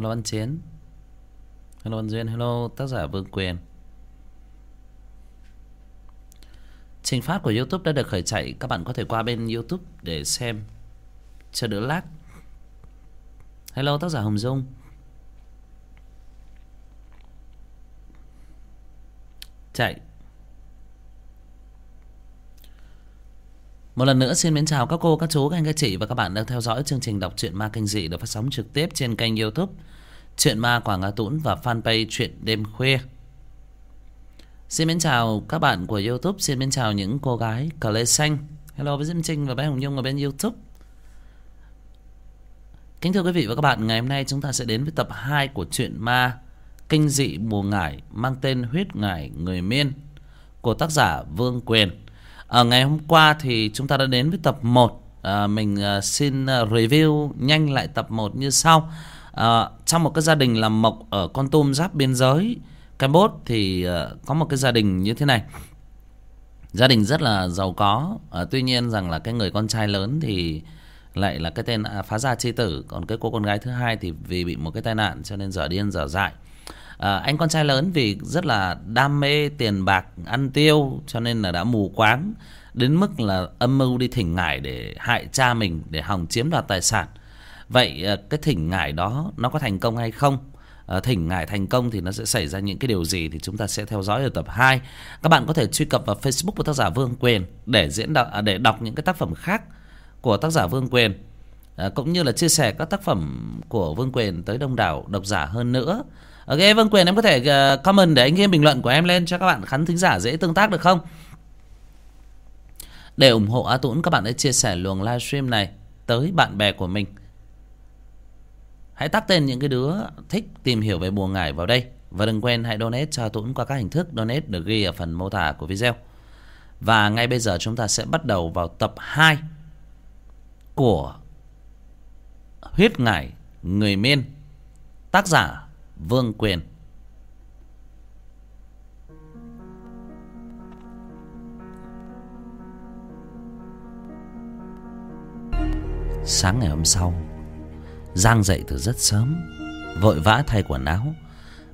hello văn chiến. Hello văn duyên, hello tác giả vương quyền. Trình phát của youtube đã được khởi chạy. Các bạn có thể qua bên youtube để xem. Cho đỡ lag. Hello tác giả hồng dung. Chạy. Một lần nữa xin mến chào các cô, các chú, các anh, các chị và các bạn đang theo dõi chương trình đọc truyện ma kinh dị được phát sóng trực tiếp trên kênh youtube Chuyện ma Quảng Nga Tũng và fanpage Chuyện Đêm Khuya. Xin mến chào các bạn của youtube, xin mến chào những cô gái cờ lê xanh. Hello với Diễm Trinh và bé Hồng Nhung ở bên youtube. Kính thưa quý vị và các bạn, ngày hôm nay chúng ta sẽ đến với tập 2 của chuyện ma kinh dị mùa ngải mang tên Huyết Ngải Người Miên của tác giả Vương Quyền. Ở ngày hôm qua thì chúng ta đã đến với tập 1 à, ờ, Mình à, xin review nhanh lại tập 1 như sau. À, Trong một cái gia đình làm mộc ở Con Tum giáp biên giới Campuchia thì à, có một cái gia đình như thế này. Gia đình rất là giàu có. À, Tuy nhiên rằng là cái người con trai lớn thì lại là cái tên à, phá gia chi tử. Còn cái cô con gái thứ hai thì vì bị một cái tai nạn cho nên dở điên dở dại à, anh con trai lớn vì rất là đam mê tiền bạc ăn tiêu cho nên là đã mù quáng đến mức là âm mưu đi thỉnh ngải để hại cha mình để hòng chiếm đoạt tài sản. Vậy à, cái thỉnh ngải đó nó có thành công hay không? Ờ, thỉnh ngải thành công thì nó sẽ xảy ra những cái điều gì thì chúng ta sẽ theo dõi ở tập 2 các bạn có thể truy cập vào facebook của tác giả vương quyền để diễn đọc à, để đọc những cái tác phẩm khác của tác giả vương quyền. Cũng như là chia sẻ các tác phẩm của vương quyền tới đông đảo độc giả hơn nữa. Ok vân Quyền em có thể uh, comment để anh ghi bình luận của em lên cho các bạn khán thính giả dễ tương tác được không? Để ủng hộ A tuấn các bạn hãy chia sẻ luồng livestream này tới bạn bè của mình. Hãy tắt tên những cái đứa thích tìm hiểu về bùa ngải vào đây. Và đừng quên hãy donate cho A Tuấn qua các hình thức donate được ghi ở phần mô tả của video. Và ngay bây giờ chúng ta sẽ bắt đầu vào tập 2 của Huyết Ngải Người Miên. Tác giả Vương Quyền. Sáng ngày hôm sau, Giang dậy từ rất sớm, Vội vã thay quần áo,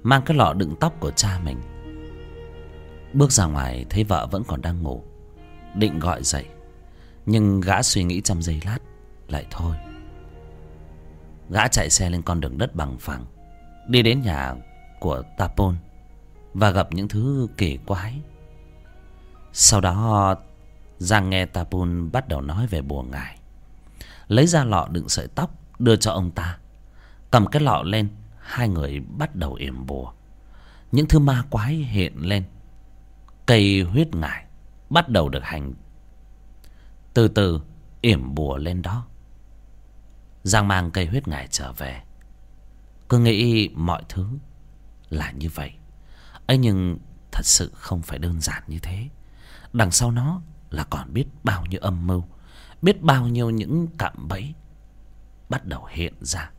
Mang cái lọ đựng tóc của cha mình. Bước ra ngoài, thấy vợ vẫn còn đang ngủ, Định gọi dậy, Nhưng gã suy nghĩ trong giây lát, Lại thôi. Gã chạy xe lên con đường đất bằng phẳng đi đến nhà của Tapon và gặp những thứ kỳ quái. Sau đó Giang nghe Tapon bắt đầu nói về bùa ngải. Lấy ra lọ đựng sợi tóc đưa cho ông ta. Cầm cái lọ lên, hai người bắt đầu yểm bùa. Những thứ ma quái hiện lên. Cây huyết ngải bắt đầu được hành. Từ từ yểm bùa lên đó. Giang mang cây huyết ngải trở về. Cứ nghĩ mọi thứ là như vậy. Ấy nhưng thật sự không phải đơn giản như thế. Đằng sau nó là còn biết bao nhiêu âm mưu, biết bao nhiêu những cạm bẫy bắt đầu hiện ra.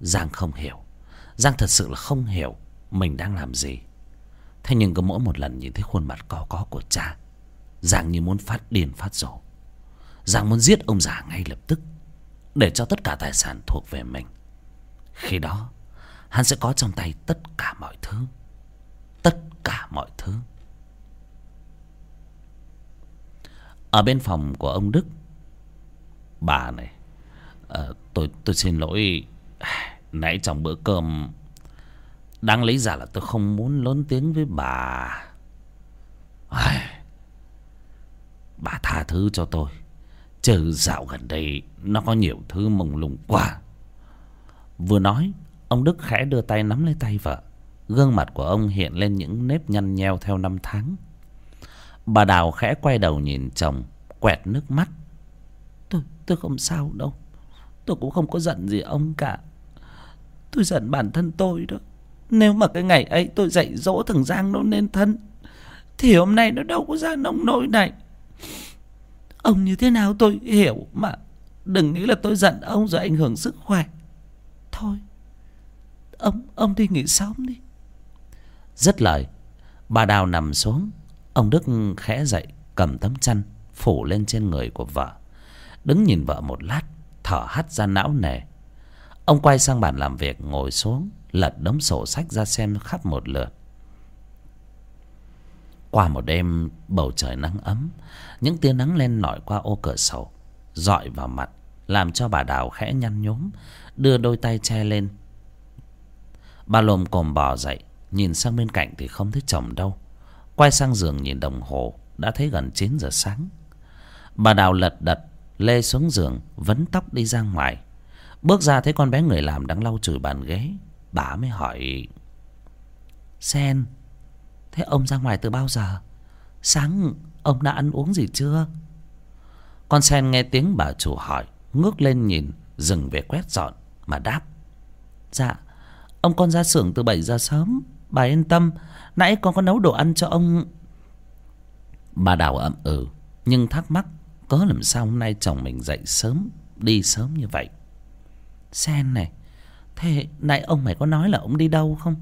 Giang không hiểu. Giang thật sự là không hiểu mình đang làm gì. Thế nhưng cứ mỗi một lần nhìn thấy khuôn mặt có có của cha, giang như muốn phát điên phát rổ giang muốn giết ông già ngay lập tức, để cho tất cả tài sản thuộc về mình khi đó Hắn sẽ có trong tay tất cả mọi thứ. Tất cả mọi thứ. Ở bên phòng của ông Đức Bà này à, tôi, tôi xin lỗi. Nãy trong bữa cơm Đáng lý ra là tôi không muốn lớn tiếng với bà. À, Bà tha thứ cho tôi. Chứ dạo gần đây Nó có nhiều thứ mông lung quá. Vừa nói Ông Đức khẽ đưa tay nắm lấy tay vợ. Gương mặt của ông hiện lên những nếp nhăn nheo theo năm tháng. Bà Đào khẽ quay đầu nhìn chồng Quẹt nước mắt. Tôi, tôi không sao đâu. Tôi cũng không có giận gì ông cả. Tôi giận bản thân tôi đó. Nếu mà cái ngày ấy tôi dạy dỗ thằng Giang nó nên thân Thì hôm nay nó đâu có ra nông nỗi này. Ông như thế nào tôi hiểu mà. Đừng nghĩ là tôi giận ông rồi ảnh hưởng sức khỏe. Thôi. Ông ông đi nghỉ sớm đi. Dứt lời, Bà Đào nằm xuống. Ông Đức khẽ dậy, cầm tấm chăn, Phủ lên trên người của vợ. Đứng nhìn vợ một lát, Thở hắt ra não nề. Ông quay sang bàn làm việc, ngồi xuống, lật đống sổ sách ra xem khắp một lượt. Qua một đêm, bầu trời nắng ấm, những tia nắng len lỏi qua ô cửa sổ, dọi vào mặt, làm cho bà đào khẽ nhăn nhúm đưa đôi tay che lên. Bà lồm cồm bò dậy, nhìn sang bên cạnh thì không thấy chồng đâu. Quay sang giường nhìn đồng hồ, đã thấy gần chín giờ sáng. Bà đào lật đật, lê xuống giường, vấn tóc đi ra ngoài. Bước ra thấy con bé người làm đang lau chùi bàn ghế, bà mới hỏi, sen, thế ông ra ngoài từ bao giờ? Sáng ông đã ăn uống gì chưa? Con sen nghe tiếng bà chủ hỏi, ngước lên nhìn, dừng về quét dọn mà đáp dạ ông con ra xưởng từ bảy giờ sớm, bà yên tâm, nãy con có nấu đồ ăn cho ông. Bà đào ậm ừ nhưng thắc mắc có làm sao hôm nay chồng mình dậy sớm, đi sớm như vậy? Sen này, thế nãy ông mày có nói là ông đi đâu không?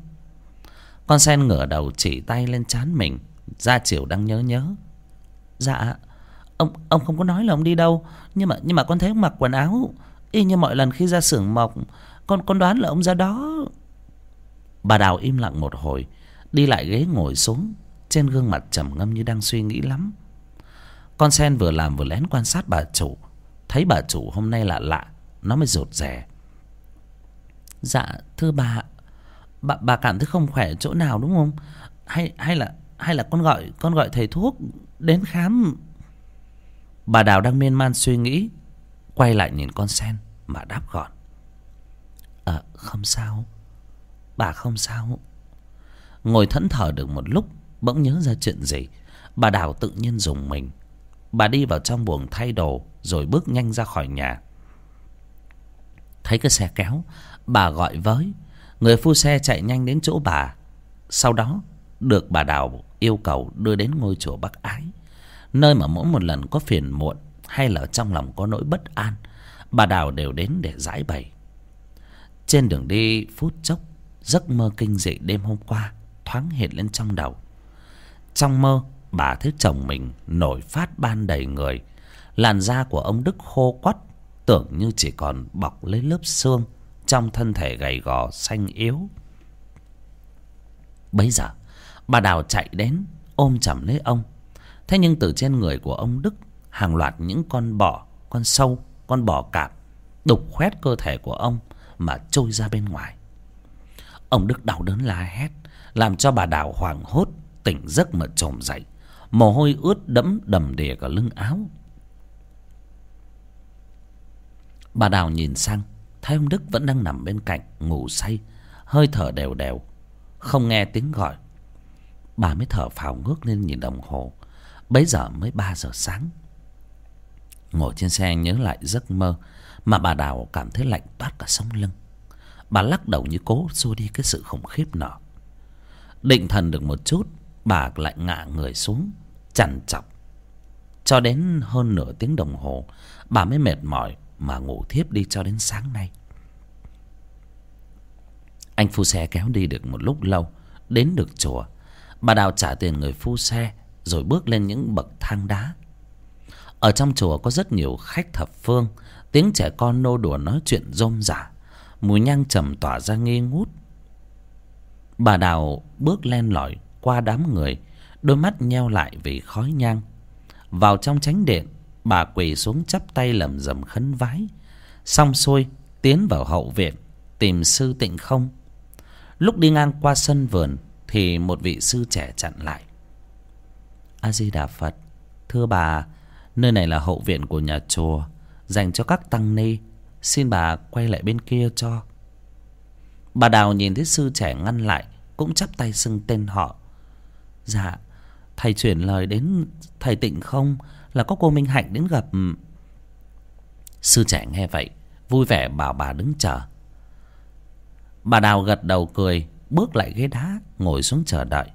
Con sen ngửa đầu chỉ tay lên trán mình ra chiều đang nhớ nhớ. Dạ ông ông không có nói là ông đi đâu, nhưng mà nhưng mà con thấy ông mặc quần áo y như mọi lần khi ra xưởng mộc, con con đoán là ông ra đó. Bà đào im lặng một hồi, đi lại ghế ngồi xuống, trên gương mặt trầm ngâm như đang suy nghĩ lắm. Con sen vừa làm vừa lén quan sát bà chủ, thấy bà chủ hôm nay lạ lạ, nó mới rụt rè. Dạ thưa bà bà bà cảm thấy không khỏe chỗ nào đúng không? Hay hay là hay là con gọi con gọi thầy thuốc đến khám? Bà đào đang miên man suy nghĩ quay lại nhìn con sen mà đáp gọn. Ờ không sao. Bà không sao. Ngồi thẫn thờ được một lúc, bỗng nhớ ra chuyện gì. Bà đào tự nhiên dùng mình. Bà đi vào trong buồng thay đồ rồi bước nhanh ra khỏi nhà. Thấy cái xe kéo, bà gọi với. Người phu xe chạy nhanh đến chỗ bà. Sau đó, được bà đào yêu cầu đưa đến ngôi chùa bắc ái, nơi mà mỗi một lần có phiền muộn hay là trong lòng có nỗi bất an, bà đào đều đến để giải bày. Trên đường đi, phút chốc, giấc mơ kinh dị đêm hôm qua thoáng hiện lên trong đầu. Trong mơ, bà thấy chồng mình nổi phát ban đầy người, làn da của ông đức khô quắt, tưởng như chỉ còn bọc lấy lớp xương trong thân thể gầy gò xanh yếu. Bấy giờ, bà đào chạy đến ôm chầm lấy ông. Thế nhưng từ trên người của ông đức hàng loạt những con bọ, con sâu, con bò cạp đục khoét cơ thể của ông mà trôi ra bên ngoài. Ông đức đau đớn la hét, làm cho bà đào hoảng hốt, tỉnh giấc mà chồm dậy, mồ hôi ướt đẫm đầm đìa cả lưng áo. Bà đào nhìn sang, thấy ông đức vẫn đang nằm bên cạnh, ngủ say, hơi thở đều đều, không nghe tiếng gọi. Bà mới thở phào ngước lên nhìn đồng hồ, bấy giờ mới ba giờ sáng ngồi trên xe nhớ lại giấc mơ mà bà đào cảm thấy lạnh toát cả sống lưng. Bà lắc đầu như cố xua đi cái sự khủng khiếp nọ. Định thần được một chút, bà lại ngạ người xuống, chằn chọc. Cho đến hơn nửa tiếng đồng hồ, bà mới mệt mỏi mà ngủ thiếp đi cho đến sáng nay. Anh phu xe kéo đi được một lúc lâu, đến được chùa. Bà đào trả tiền người phu xe, rồi bước lên những bậc thang đá ở trong chùa có rất nhiều khách thập phương. Tiếng trẻ con nô đùa nói chuyện rôm rả. Mùi nhang trầm tỏa ra nghi ngút. Bà đào bước len lỏi qua đám người, đôi mắt nheo lại vì khói nhang. Vào trong chánh điện, bà quỳ xuống chắp tay lẩm rẩm khấn vái. Xong xuôi, tiến vào hậu viện, tìm sư tịnh không. Lúc đi ngang qua sân vườn, thì một vị sư trẻ chặn lại. A di đà phật, thưa bà nơi này là hậu viện của nhà chùa, dành cho các tăng ni. Xin bà quay lại bên kia cho. Bà đào nhìn thấy sư trẻ ngăn lại, cũng chắp tay xưng tên họ. Dạ thầy chuyển lời đến thầy tịnh không? Là có cô minh hạnh đến gặp. Sư trẻ nghe vậy, vui vẻ bảo bà đứng chờ. Bà đào gật đầu cười, bước lại ghế đá, ngồi xuống chờ đợi.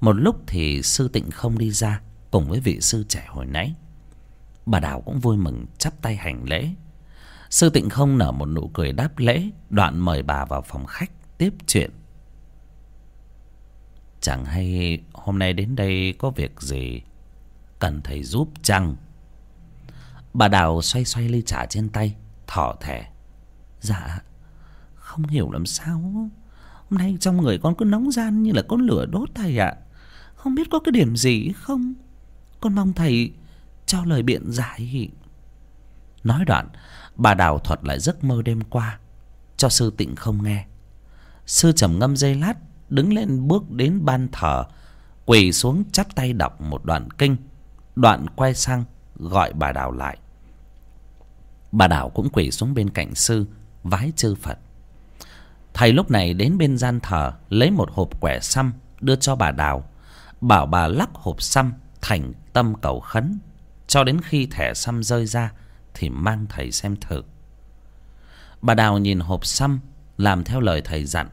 Một lúc thì sư tịnh không đi ra cùng với vị sư trẻ hồi nãy bà đào cũng vui mừng chắp tay hành lễ. Sư tịnh không nở một nụ cười đáp lễ, đoạn mời bà vào phòng khách tiếp chuyện. Chẳng hay hôm nay đến đây có việc gì? Cần thầy giúp chăng? Bà đào xoay xoay ly trà trên tay, thỏ thẻ. Dạ không hiểu làm sao. Hôm nay trong người con cứ nóng gian như là con lửa đốt thầy ạ. Không biết có cái điểm gì không? Con mong thầy cho lời biện giải. Nói đoạn, bà đào thuật lại giấc mơ đêm qua. Cho sư tịnh không nghe. Sư trầm ngâm giây lát, đứng lên bước đến ban thờ, quỳ xuống chắp tay đọc một đoạn kinh. Đoạn quay sang gọi bà đào lại. Bà đào cũng quỳ xuống bên cạnh sư, vái chư phật. Thầy lúc này đến bên gian thờ, lấy một hộp quẻ xăm đưa cho bà đào. Bảo bà lắc hộp xăm thành tâm cầu khấn cho đến khi thẻ xăm rơi ra thì mang thầy xem thử. Bà đào nhìn hộp xăm, làm theo lời thầy dặn.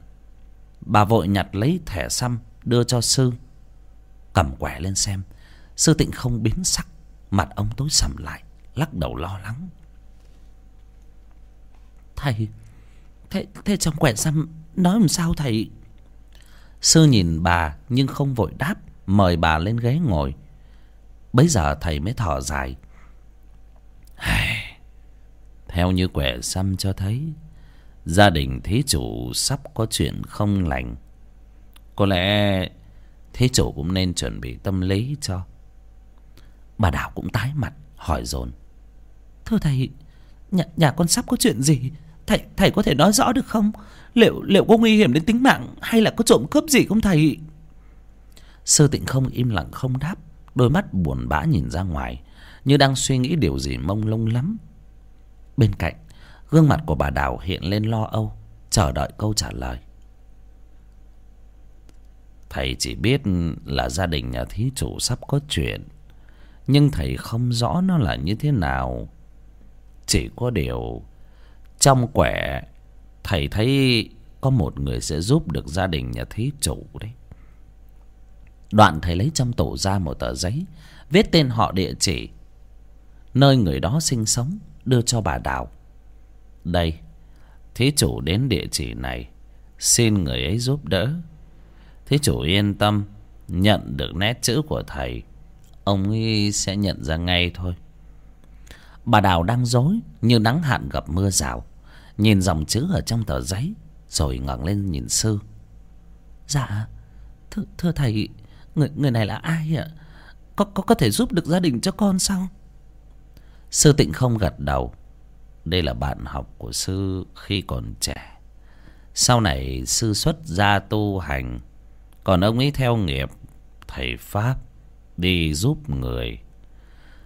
Bà vội nhặt lấy thẻ xăm, đưa cho sư. Cầm quẻ lên xem. Sư tịnh không biến sắc, mặt ông tối sầm lại, lắc đầu lo lắng. Thầy, thế thế trong quẻ xăm, nói làm sao thầy? Sư nhìn bà nhưng không vội đáp, mời bà lên ghế ngồi bấy giờ thầy mới thở dài. Theo như quẻ xăm cho thấy gia đình thí chủ sắp có chuyện không lành. Có lẽ thí chủ cũng nên chuẩn bị tâm lý cho. Bà đào cũng tái mặt hỏi dồn. Thưa thầy nhà, nhà con sắp có chuyện gì? Thầy thầy có thể nói rõ được không? Liệu liệu có nguy hiểm đến tính mạng hay là có trộm cướp gì không thầy? Sư tịnh không im lặng không đáp đôi mắt buồn bã nhìn ra ngoài, như đang suy nghĩ điều gì mông lung lắm. Bên cạnh, gương mặt của bà đào hiện lên lo âu, chờ đợi câu trả lời. Thầy chỉ biết là gia đình nhà thí chủ sắp có chuyện, nhưng thầy không rõ nó là như thế nào. Chỉ có điều, trong quẻ, thầy thấy có một người sẽ giúp được gia đình nhà thí chủ đấy đoạn thầy lấy trong tủ ra một tờ giấy viết tên họ địa chỉ nơi người đó sinh sống đưa cho bà đào. Đây thí chủ đến địa chỉ này xin người ấy giúp đỡ. Thí chủ yên tâm nhận được nét chữ của thầy ông ấy sẽ nhận ra ngay thôi. Bà đào đang dối như nắng hạn gặp mưa rào nhìn dòng chữ ở trong tờ giấy rồi ngẩng lên nhìn sư. Dạ thưa, thưa thầy người người này là ai ạ? Có có có thể giúp được gia đình cho con sao? Sư tịnh không gật đầu. Đây là bạn học của sư khi còn trẻ. Sau này sư xuất gia tu hành, còn ông ấy theo nghiệp thầy pháp đi giúp người.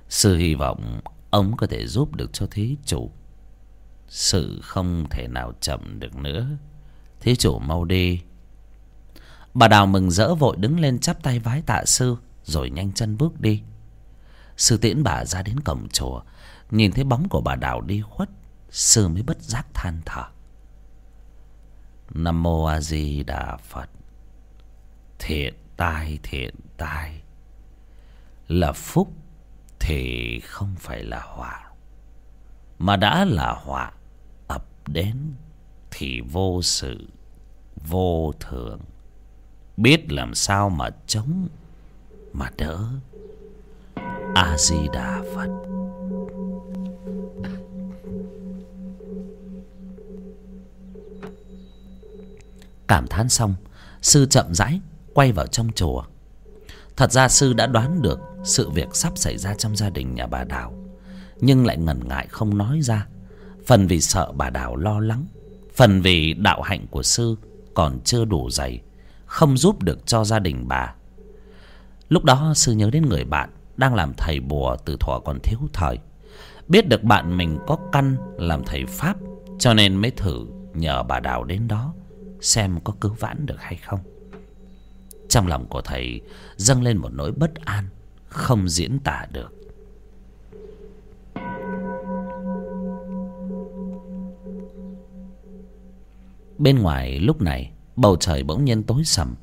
Sư hy vọng ông có thể giúp được cho thí chủ. Sự không thể nào chậm được nữa. Thí chủ mau đi bà đào mừng rỡ vội đứng lên chắp tay vái tạ sư, rồi nhanh chân bước đi. Sư tiễn bà ra đến cổng chùa, nhìn thấy bóng của bà đào đi khuất, sư mới bất giác than thở. Nam mô a di đà phật. Thiện tai thiện tai. Là phúc thì không phải là họa. Mà đã là họa, ập đến thì vô sự, vô thường biết làm sao mà chống mà đỡ. A di đà phật. Cảm thán xong, sư chậm rãi quay vào trong chùa. Thật ra sư đã đoán được sự việc sắp xảy ra trong gia đình nhà bà đào, nhưng lại ngần ngại không nói ra. Phần vì sợ bà đào lo lắng, phần vì đạo hạnh của sư còn chưa đủ dày không giúp được cho gia đình bà. Lúc đó sư nhớ đến người bạn đang làm thầy bùa từ thuở còn thiếu thời. Biết được bạn mình có căn làm thầy pháp, cho nên mới thử nhờ bà đào đến đó xem có cứu vãn được hay không. Trong lòng của thầy dâng lên một nỗi bất an, không diễn tả được. Bên ngoài lúc này bầu trời bỗng nhiên tối sầm.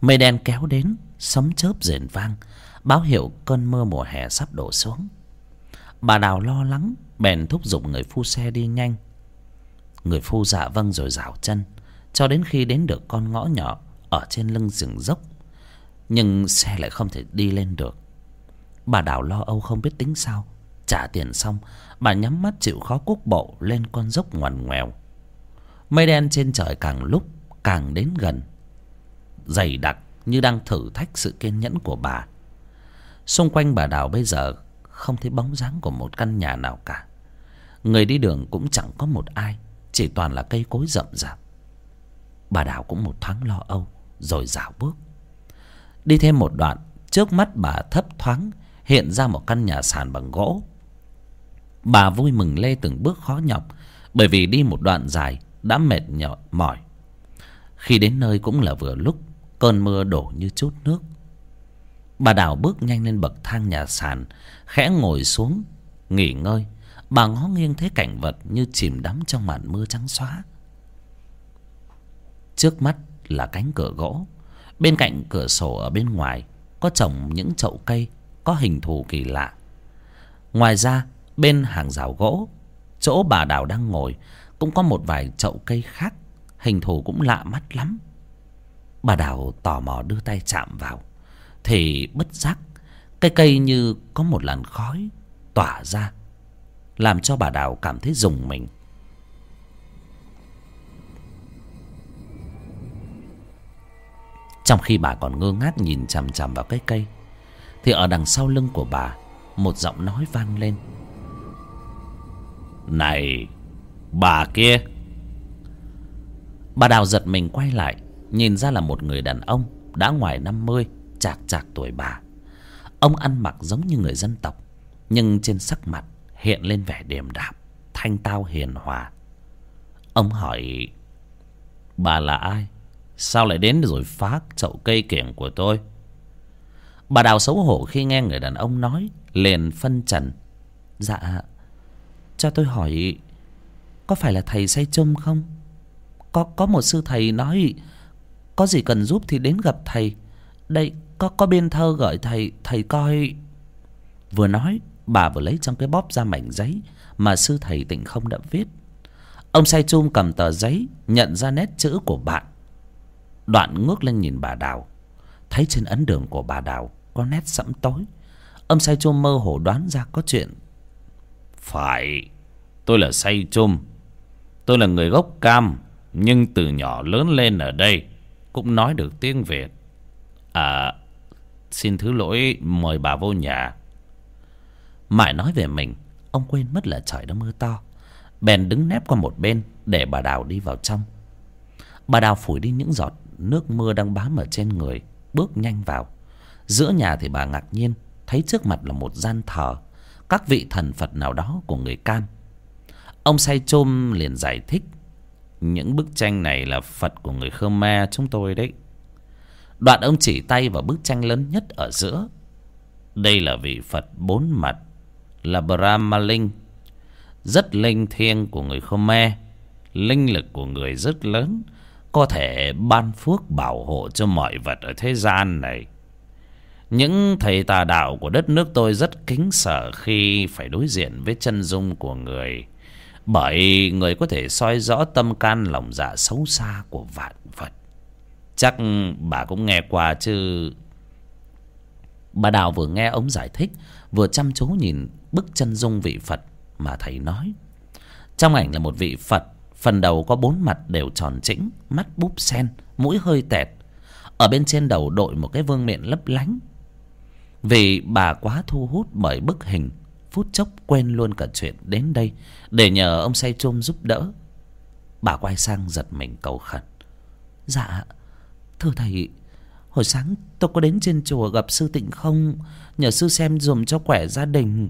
Mây đen kéo đến, sấm chớp rền vang, báo hiệu cơn mưa mùa hè sắp đổ xuống. Bà đào lo lắng, bèn thúc giục người phu xe đi nhanh. Người phu dạ vâng rồi rảo chân, cho đến khi đến được con ngõ nhỏ ở trên lưng rừng dốc. Nhưng xe lại không thể đi lên được. Bà đào lo âu không biết tính sao. Trả tiền xong, bà nhắm mắt chịu khó cuốc bộ lên con dốc ngoằn ngoèo. Mây đen trên trời càng lúc càng đến gần. Dày đặc như đang thử thách sự kiên nhẫn của bà. Xung quanh bà đào bây giờ không thấy bóng dáng của một căn nhà nào cả. Người đi đường cũng chẳng có một ai, chỉ toàn là cây cối rậm rạp. Bà đào cũng một thoáng lo âu, rồi dạo bước. Đi thêm một đoạn, trước mắt bà thấp thoáng hiện ra một căn nhà sàn bằng gỗ. Bà vui mừng lê từng bước khó nhọc, bởi vì đi một đoạn dài đã mệt nhọ mỏi khi đến nơi cũng là vừa lúc, cơn mưa đổ như chút nước. Bà đào bước nhanh lên bậc thang nhà sàn, khẽ ngồi xuống, nghỉ ngơi. Bà ngó nghiêng thấy cảnh vật như chìm đắm trong màn mưa trắng xóa. Trước mắt là cánh cửa gỗ. Bên cạnh cửa sổ ở bên ngoài có trồng những chậu cây, có hình thù kỳ lạ. Ngoài ra, bên hàng rào gỗ, chỗ bà đào đang ngồi cũng có một vài chậu cây khác hình thù cũng lạ mắt lắm. Bà đào tò mò đưa tay chạm vào. Thì bất giác cây cây như có một làn khói tỏa ra, làm cho bà đào cảm thấy rùng mình. Trong khi bà còn ngơ ngác nhìn chằm chằm vào cái cây, thì ở đằng sau lưng của bà, một giọng nói vang lên. Này, bà kia bà đào giật mình quay lại, nhìn ra là một người đàn ông đã ngoài năm mươi, chạc chạc tuổi bà. Ông ăn mặc giống như người dân tộc, nhưng trên sắc mặt hiện lên vẻ điềm đạm, thanh tao hiền hòa. Ông hỏi, bà là ai? Sao lại đến rồi phá chậu cây kiểng của tôi? Bà đào xấu hổ khi nghe người đàn ông nói, liền phân trần. Dạ cho tôi hỏi, có phải là thầy say chum không? Có có một sư thầy nói, có gì cần giúp thì đến gặp thầy. Đây, có có biên thơ gửi thầy thầy coi. Vừa nói, bà vừa lấy trong cái bóp ra mảnh giấy mà sư thầy tịnh không đã viết. Ông say chum cầm tờ giấy, nhận ra nét chữ của bạn. Đoạn ngước lên nhìn bà đào. Thấy trên ấn đường của bà đào có nét sẫm tối. Ông say chum mơ hồ đoán ra có chuyện. Phải, tôi là say chum. Tôi là người gốc cam nhưng từ nhỏ lớn lên ở đây, cũng nói được tiếng việt. À xin thứ lỗi, mời bà vô nhà. Mãi nói về mình, ông quên mất là trời đã mưa to. Bèn đứng nép qua một bên để bà đào đi vào trong. Bà đào phủi đi những giọt nước mưa đang bám ở trên người, bước nhanh vào. Giữa nhà thì bà ngạc nhiên, thấy trước mặt là một gian thờ. Các vị thần phật nào đó của người cam ông say chôm liền giải thích những bức tranh này là phật của người khmer chúng tôi đấy. Đoạn ông chỉ tay vào bức tranh lớn nhất ở giữa. Đây là vị phật bốn mặt, là brahma linh rất linh thiêng của người khmer, linh lực của người rất lớn, có thể ban phước bảo hộ cho mọi vật ở thế gian này. Những thầy tà đạo của đất nước tôi rất kính sợ khi phải đối diện với chân dung của người bởi người có thể soi rõ tâm can lòng dạ xấu xa của vạn vật. Chắc bà cũng nghe qua chứ. Bà đào vừa nghe ông giải thích, vừa chăm chú nhìn bức chân dung vị phật mà thầy nói. Trong ảnh là một vị phật, phần đầu có bốn mặt đều tròn chỉnh mắt búp sen, mũi hơi tẹt. Ở bên trên đầu đội một cái vương miện lấp lánh. Vì bà quá thu hút bởi bức hình phút chốc quên luôn cả chuyện đến đây, để nhờ ông say chôm giúp đỡ. Bà quay sang giật mình cầu khẩn. Dạ thưa thầy, hồi sáng tôi có đến trên chùa gặp sư tịnh không? Nhờ sư xem dùm cho khỏe gia đình.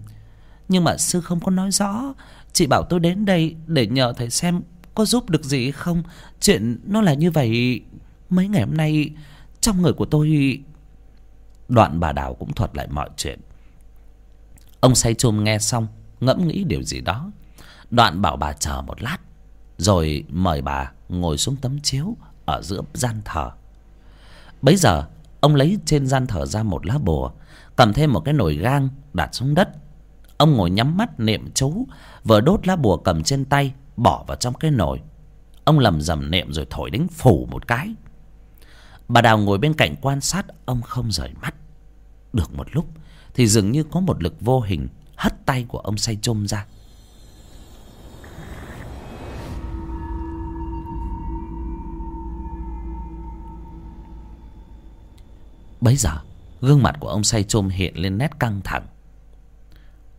Nhưng mà sư không có nói rõ. Chị bảo tôi đến đây để nhờ thầy xem có giúp được gì không? Chuyện nó là như vậy, mấy ngày hôm nay trong người của tôi đoạn bà đào cũng thuật lại mọi chuyện ông say chôm nghe xong, ngẫm nghĩ điều gì đó. Đoạn bảo bà chờ một lát, rồi mời bà ngồi xuống tấm chiếu ở giữa gian thờ. Bấy giờ, ông lấy trên gian thờ ra một lá bùa, cầm thêm một cái nồi gang đặt xuống đất. Ông ngồi nhắm mắt niệm chú, vừa đốt lá bùa cầm trên tay, bỏ vào trong cái nồi. Ông lầm rầm niệm rồi thổi đánh phủ một cái. Bà đào ngồi bên cạnh quan sát, ông không rời mắt. Được một lúc thì dường như có một lực vô hình hất tay của ông say chôm ra. Bấy giờ, gương mặt của ông say chôm hiện lên nét căng thẳng.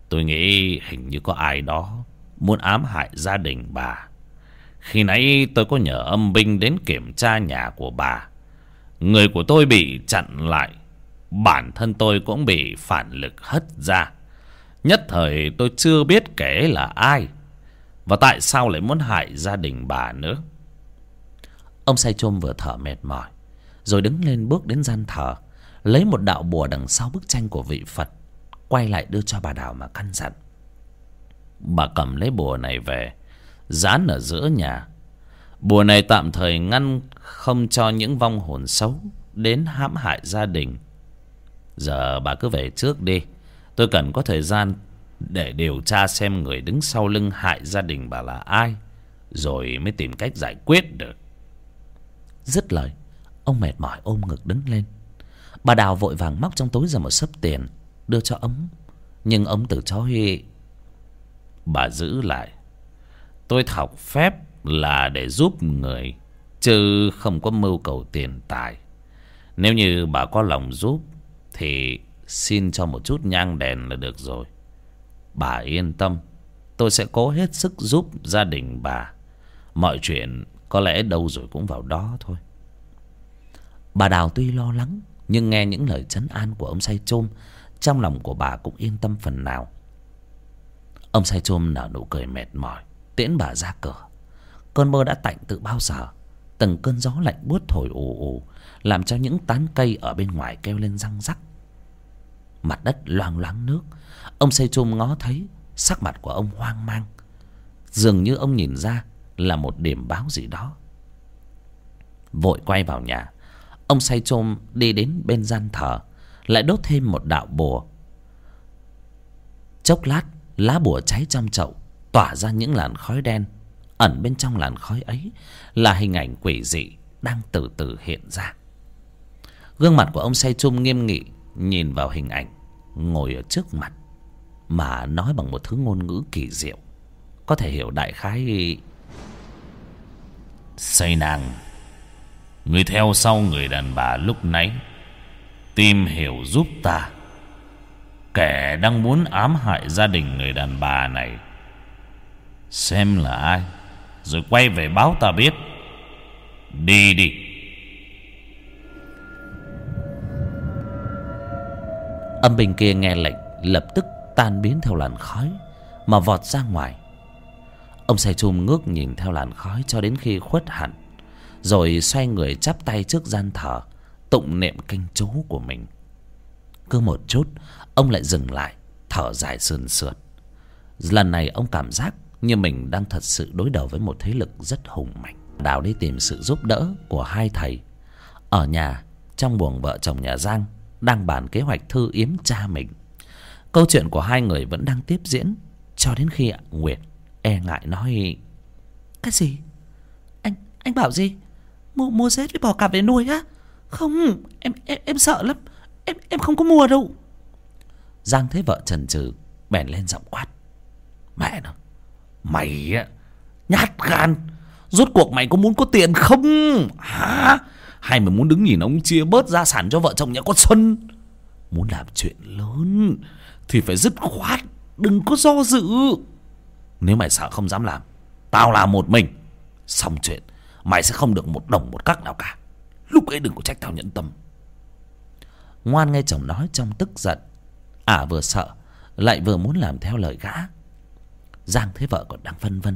Tôi nghĩ hình như có ai đó muốn ám hại gia đình bà. Khi nãy tôi có nhờ âm binh đến kiểm tra nhà của bà. Người của tôi bị chặn lại bản thân tôi cũng bị phản lực hất ra. Nhất thời tôi chưa biết kể là ai. Và tại sao lại muốn hại gia đình bà nữa? Ông say chôm vừa thở mệt mỏi, rồi đứng lên bước đến gian thờ, lấy một đạo bùa đằng sau bức tranh của vị phật, quay lại đưa cho bà đào mà căn dặn. Bà cầm lấy bùa này về, dán ở giữa nhà. Bùa này tạm thời ngăn không cho những vong hồn xấu đến hãm hại gia đình giờ bà cứ về trước đi. Tôi cần có thời gian để điều tra xem người đứng sau lưng hại gia đình bà là ai rồi mới tìm cách giải quyết được. Dứt lời ông mệt mỏi ôm ngực đứng lên. Bà đào vội vàng móc trong túi ra một sấp tiền đưa cho ấm, nhưng ấm từ chối bà giữ lại. Tôi học phép là để giúp người chứ không có mưu cầu tiền tài. Nếu như bà có lòng giúp thì xin cho một chút nhang đèn là được rồi. Bà yên tâm, tôi sẽ cố hết sức giúp gia đình bà. Mọi chuyện có lẽ đâu rồi cũng vào đó thôi. Bà đào tuy lo lắng, nhưng nghe những lời chấn an của ông say chôm, trong lòng của bà cũng yên tâm phần nào. Ông say chôm nở nụ cười mệt mỏi, tiễn bà ra cửa. Cơn mơ đã tạnh từ bao giờ? Từng cơn gió lạnh buốt thổi ù ù, làm cho những tán cây ở bên ngoài kêu lên răng rắc mặt đất loang loáng nước. Ông xây chum ngó thấy sắc mặt của ông hoang mang. Dường như ông nhìn ra là một điểm báo gì đó. Vội quay vào nhà. Ông say chôm đi đến bên gian thờ, lại đốt thêm một đạo bùa. Chốc lát, lá bùa cháy trong chậu, tỏa ra những làn khói đen. Ẩn bên trong làn khói ấy là hình ảnh quỷ dị đang từ từ hiện ra. Gương mặt của ông say chôm nghiêm nghị nhìn vào hình ảnh ngồi ở trước mặt, mà nói bằng một thứ ngôn ngữ kỳ diệu. Có thể hiểu đại khái xây nàng, người theo sau người đàn bà lúc nãy tìm hiểu giúp ta. Kẻ đang muốn ám hại gia đình người đàn bà này, xem là ai, rồi quay về báo ta biết. Đi đi. Âm binh kia nghe lệnh, lập tức tan biến theo làn khói, mà vọt ra ngoài. Ông say chum ngước nhìn theo làn khói cho đến khi khuất hẳn, rồi xoay người chắp tay trước gian thờ, tụng niệm kinh chú của mình. Cứ một chút, ông lại dừng lại, thở dài sườn sượt. Lần này ông cảm giác như mình đang thật sự đối đầu với một thế lực rất hùng mạnh, đào đi tìm sự giúp đỡ của hai thầy. Ở nhà, trong buồng vợ chồng nhà giang đang bàn kế hoạch thư yếm cha mình. Câu chuyện của hai người vẫn đang tiếp diễn cho đến khi nguyệt e ngại nói cái gì? Anh anh bảo gì? Mua mua rết với bò cạp về nuôi á? Không em em em sợ lắm em em không có mua đâu. Giang thấy vợ trần trừ, bèn lên giọng quát mẹ nó mày á nhát gan rốt cuộc mày có muốn có tiền không? Hả? Hay mà muốn đứng nhìn ông chia bớt gia sản cho vợ chồng nhà con xuân? Muốn làm chuyện lớn thì phải dứt khoát đừng có do dự. Nếu mày sợ không dám làm tao làm một mình. Xong chuyện mày sẽ không được một đồng một cắc nào cả. Lúc ấy đừng có trách tao nhẫn tâm. Ngoan nghe chồng nói trong tức giận. Ả à, vừa sợ lại vừa muốn làm theo lời gã. Giang thấy vợ còn đang vân vân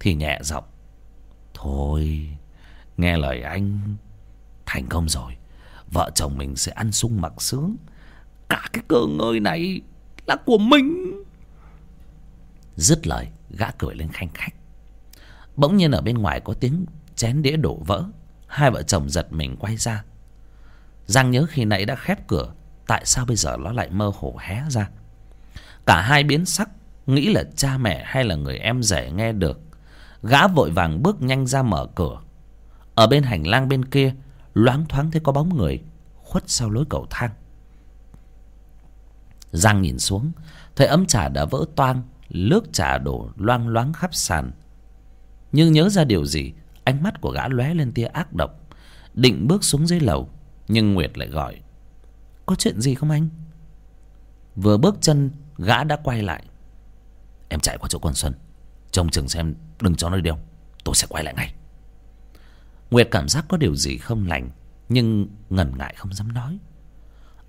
thì nhẹ giọng thôi nghe lời anh thành công rồi. Vợ chồng mình sẽ ăn sung mặc sướng. Cả cái cơ ngơi này là của mình. Dứt lời, gã cười lên khanh khách. Bỗng nhiên ở bên ngoài có tiếng chén đĩa đổ vỡ. Hai vợ chồng giật mình quay ra. Giang nhớ khi nãy đã khép cửa, tại sao bây giờ nó lại mơ hồ hé ra? Cả hai biến sắc, nghĩ là cha mẹ hay là người em rể nghe được. Gã vội vàng bước nhanh ra mở cửa. Ở bên hành lang bên kia loáng thoáng thấy có bóng người khuất sau lối cầu thang. Giang nhìn xuống, thấy ấm trà đã vỡ toang, nước trà đổ loang loáng khắp sàn. Nhưng nhớ ra điều gì, ánh mắt của gã lóe lên tia ác độc, định bước xuống dưới lầu, nhưng nguyệt lại gọi, có chuyện gì không anh? Vừa bước chân, gã đã quay lại. Em chạy qua chỗ con xuân, trông chừng xem đừng cho nó đi đâu, tôi sẽ quay lại ngay nguyệt cảm giác có điều gì không lành, nhưng ngần ngại không dám nói.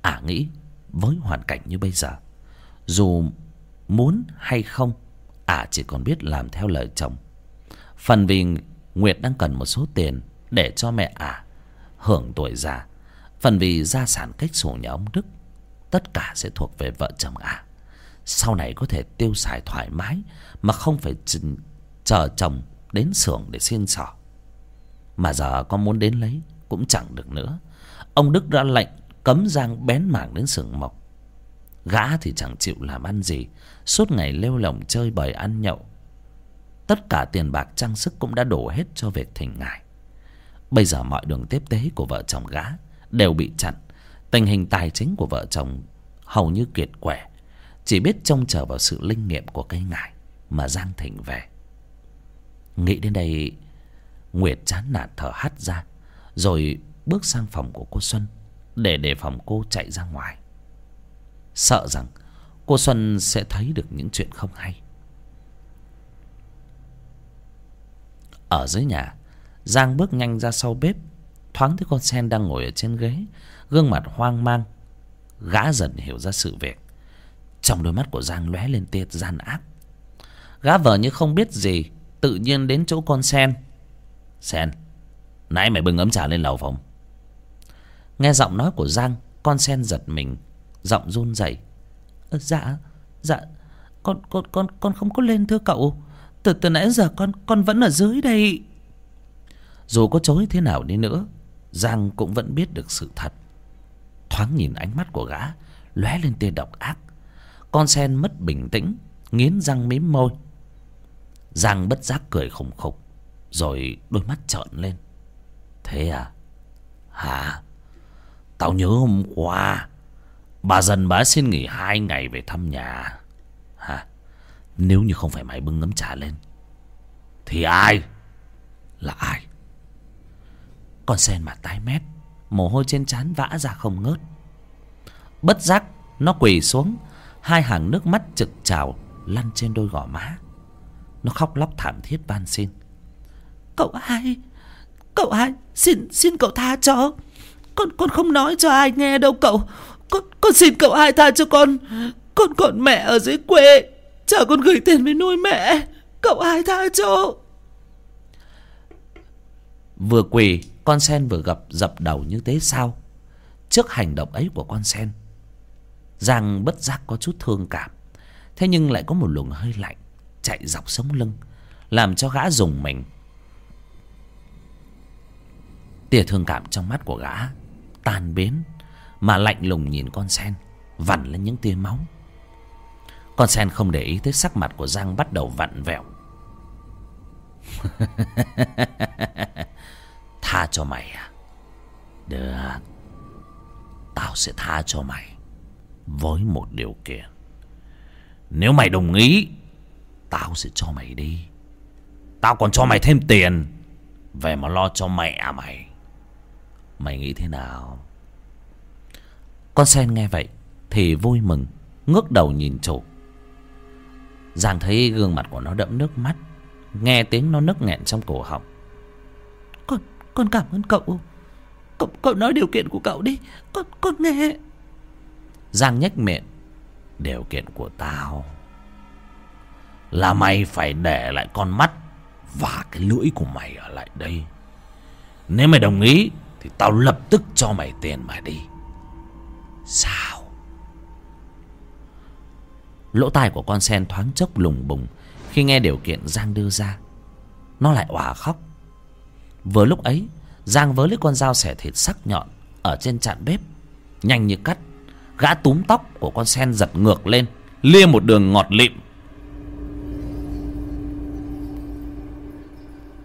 Ả à nghĩ với hoàn cảnh như bây giờ, dù muốn hay không, ả à chỉ còn biết làm theo lời chồng. Phần vì nguyệt đang cần một số tiền để cho mẹ ả à hưởng tuổi già, phần vì gia sản cách sổ nhà ông đức, tất cả sẽ thuộc về vợ chồng ả. À. sau này có thể tiêu xài thoải mái mà không phải chờ chồng đến xưởng để xin xỏ mà giờ có muốn đến lấy, cũng chẳng được nữa. Ông đức đã lệnh cấm giang bén mảng đến sừng mộc. Gã thì chẳng chịu làm ăn gì, suốt ngày lêu lồng chơi bời ăn nhậu. Tất cả tiền bạc trang sức cũng đã đổ hết cho việc thỉnh ngài. Bây giờ mọi đường tiếp tế của vợ chồng gã đều bị chặn. Tình hình tài chính của vợ chồng hầu như kiệt quẻ chỉ biết trông chờ vào sự linh nghiệm của cây ngải mà giang thịnh về. Nghĩ đến đây nguyệt chán nản thở hắt ra, rồi bước sang phòng của cô xuân để đề phòng cô chạy ra ngoài. Sợ rằng cô xuân sẽ thấy được những chuyện không hay. Ở dưới nhà, giang bước nhanh ra sau bếp, thoáng thấy con sen đang ngồi ở trên ghế, gương mặt hoang mang, gã dần hiểu ra sự việc. Trong đôi mắt của giang lóe lên tia gian ác. Gã vờ như không biết gì, tự nhiên đến chỗ con sen sen nãy mày bưng ấm trà lên lầu phòng. Nghe giọng nói của giang con sen giật mình giọng run rẩy. Ờ, dạ dạ con con con con không có lên thưa cậu. Từ từ nãy giờ con con vẫn ở dưới đây. Dù có chối thế nào đi nữa giang cũng vẫn biết được sự thật. Thoáng nhìn ánh mắt của gã lóe lên tia độc ác. Con sen mất bình tĩnh nghiến răng mím môi. Giang bất giác cười khủng khục rồi đôi mắt trợn lên. Thế à? Hả? Tao nhớ hôm qua, bà dần bà xin nghỉ hai ngày về thăm nhà. Hả? Nếu như không phải mày bưng ngấm trà lên, thì ai? Là ai? Con sen mặt tái mét, mồ hôi trên trán vã ra không ngớt. Bất giác, nó quỳ xuống, hai hàng nước mắt trực trào lăn trên đôi gò má. Nó khóc lóc thảm thiết van xin cậu hai. Cậu hai, xin xin cậu tha cho. Con con không nói cho ai nghe đâu cậu. Con con xin cậu hai tha cho con. Con còn mẹ ở dưới quê. Chờ con gửi tiền về nuôi mẹ. Cậu hai tha cho. Vừa quỳ, con sen vừa gập dập đầu như thế sao? Trước hành động ấy của con sen, giang bất giác có chút thương cảm. Thế nhưng lại có một luồng hơi lạnh chạy dọc sống lưng, làm cho gã dùng mình tia thương cảm trong mắt của gã tan biến, mà lạnh lùng nhìn con sen, vặn lên những tia máu. Con sen không để ý tới sắc mặt của giang bắt đầu vặn vẹo. Tha cho mày à? Được. Tao sẽ tha cho mày với một điều kiện. Nếu mày đồng ý, tao sẽ cho mày đi. Tao còn cho mày thêm tiền. Về mà lo cho mẹ mày mày nghĩ thế nào? Con sen nghe vậy thì vui mừng ngước đầu nhìn chủ. Giang thấy gương mặt của nó đẫm nước mắt nghe tiếng nó nức nghẹn trong cổ họng. Con con cảm ơn cậu. Cậu cậu nói điều kiện của cậu đi. Con con nghe. Giang nhếch miệng. Điều kiện của tao là mày phải để lại con mắt và cái lưỡi của mày ở lại đây. Nếu mày đồng ý thì tao lập tức cho mày tiền mà đi. Sao? Lỗ tai của con sen thoáng chốc lùng bùng khi nghe điều kiện giang đưa ra. Nó lại òa khóc. Vừa lúc ấy, giang vớ lấy con dao xẻ thịt sắc nhọn ở trên chạn bếp, nhanh như cắt, gã túm tóc của con sen giật ngược lên, lia một đường ngọt lịm.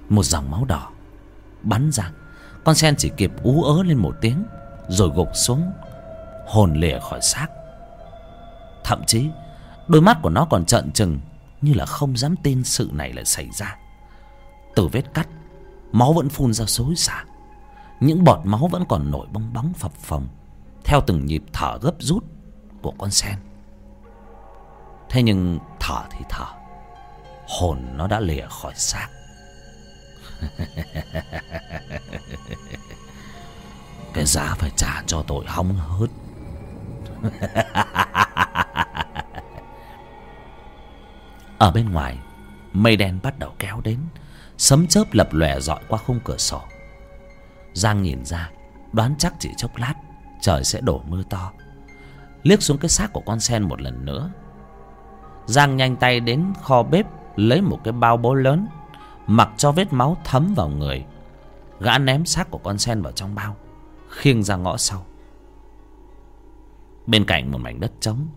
Một dòng máu đỏ bắn ra con sen chỉ kịp ú ớ lên một tiếng, rồi gục xuống, hồn lìa khỏi xác. Thậm chí, đôi mắt của nó còn trợn trừng như là không dám tin sự này lại xảy ra. Từ vết cắt, máu vẫn phun ra xối xả. Những bọt máu vẫn còn nổi bong bóng phập phồng, theo từng nhịp thở gấp rút của con sen. Thế nhưng thở thì thở, hồn nó đã lìa khỏi xác. cái giá phải trả cho tội hóng hớt. Ở bên ngoài, mây đen bắt đầu kéo đến, sấm chớp lập lòe dọi qua khung cửa sổ. Giang nhìn ra, đoán chắc chỉ chốc lát, trời sẽ đổ mưa to. Liếc xuống cái xác của con sen một lần nữa. Giang nhanh tay đến kho bếp, lấy một cái bao bố lớn mặc cho vết máu thấm vào người. Gã ném xác của con sen vào trong bao, khiêng ra ngõ sau. Bên cạnh một mảnh đất trống,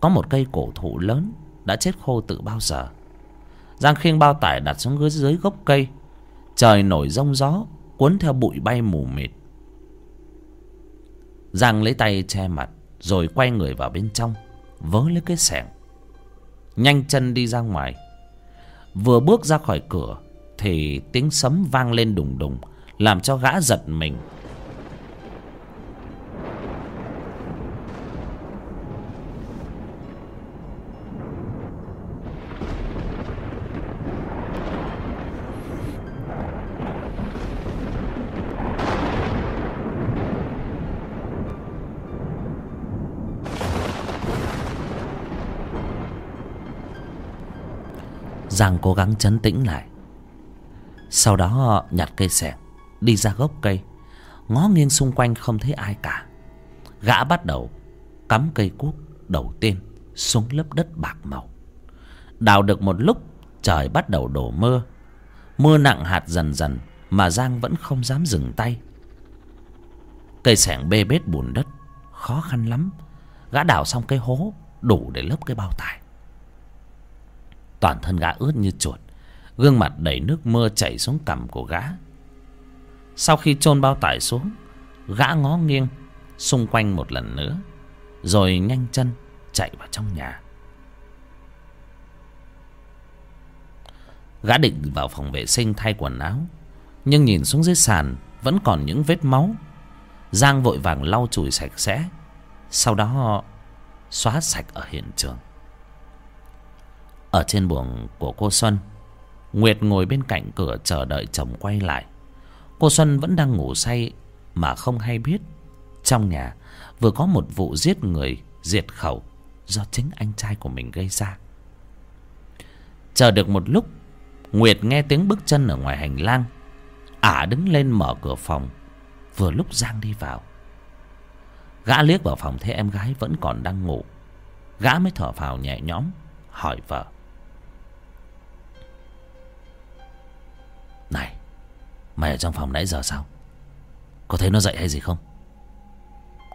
có một cây cổ thụ lớn đã chết khô từ bao giờ. Giang khiêng bao tải đặt xuống dưới gốc cây. Trời nổi rông gió, cuốn theo bụi bay mù mịt. Giang lấy tay che mặt, rồi quay người vào bên trong, vớ lấy cái xẻng nhanh chân đi ra ngoài. Vừa bước ra khỏi cửa thì tiếng sấm vang lên đùng đùng, làm cho gã giật mình. Giang cố gắng chấn tĩnh lại sau đó nhặt cây xẻng đi ra gốc cây. Ngó nghiêng xung quanh không thấy ai cả. Gã bắt đầu cắm cây cuốc đầu tiên xuống lớp đất bạc màu. Đào được một lúc, trời bắt đầu đổ mưa. Mưa nặng hạt dần dần mà giang vẫn không dám dừng tay. Cây sẻng bê bết bùn đất, khó khăn lắm. Gã đào xong cái hố, đủ để lấp cái bao tải. Toàn thân gã ướt như chuột gương mặt đầy nước mưa chảy xuống cằm của gã. Sau khi chôn bao tải xuống, gã ngó nghiêng xung quanh một lần nữa, rồi nhanh chân chạy vào trong nhà. Gã định vào phòng vệ sinh thay quần áo, nhưng nhìn xuống dưới sàn vẫn còn những vết máu. Giang vội vàng lau chùi sạch sẽ, sau đó xóa sạch ở hiện trường. Ở trên buồng của cô xuân nguyệt ngồi bên cạnh cửa chờ đợi chồng quay lại. Cô xuân vẫn đang ngủ say mà không hay biết. Trong nhà, vừa có một vụ giết người, diệt khẩu do chính anh trai của mình gây ra. Chờ được một lúc, nguyệt nghe tiếng bước chân ở ngoài hành lang. Ả đứng lên mở cửa phòng, vừa lúc giang đi vào. Gã liếc vào phòng thấy em gái vẫn còn đang ngủ. Gã mới thở phào nhẹ nhõm, hỏi vợ. Này Mày ở trong phòng nãy giờ sao? Có thấy nó dậy hay gì không?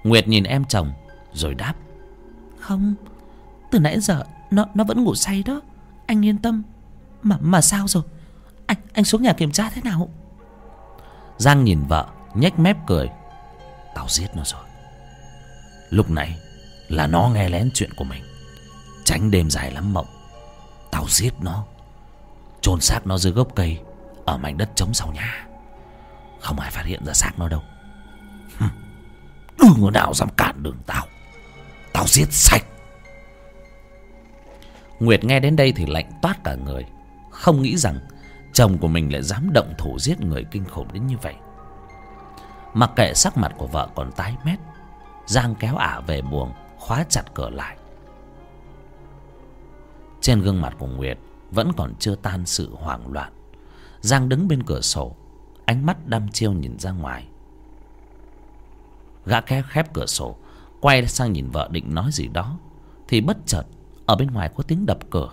Nguyệt nhìn em chồng Rồi đáp. Không Từ nãy giờ nó nó vẫn ngủ say đó. Anh yên tâm. Mà mà sao rồi? Anh anh xuống nhà kiểm tra thế nào? Giang nhìn vợ nhếch mép cười. Tao giết nó rồi. Lúc này là nó nghe lén chuyện của mình. Tránh đêm dài lắm mộng. Tao giết nó. Chôn xác nó dưới gốc cây ở mảnh đất trống sau nhà. Không ai phát hiện ra xác nó đâu. Đừng có nào dám cản đường tao. Tao giết sạch. Nguyệt nghe đến đây thì lạnh toát cả người. Không nghĩ rằng chồng của mình lại dám động thủ giết người kinh khủng đến như vậy. Mặc kệ sắc mặt của vợ còn tái mét, giang kéo ả về buồng, khóa chặt cửa lại. Trên gương mặt của nguyệt vẫn còn chưa tan sự hoảng loạn giang đứng bên cửa sổ, ánh mắt đăm chiêu nhìn ra ngoài. Gã khép khép cửa sổ, quay sang nhìn vợ định nói gì đó, thì bất chợt, ở bên ngoài có tiếng đập cửa.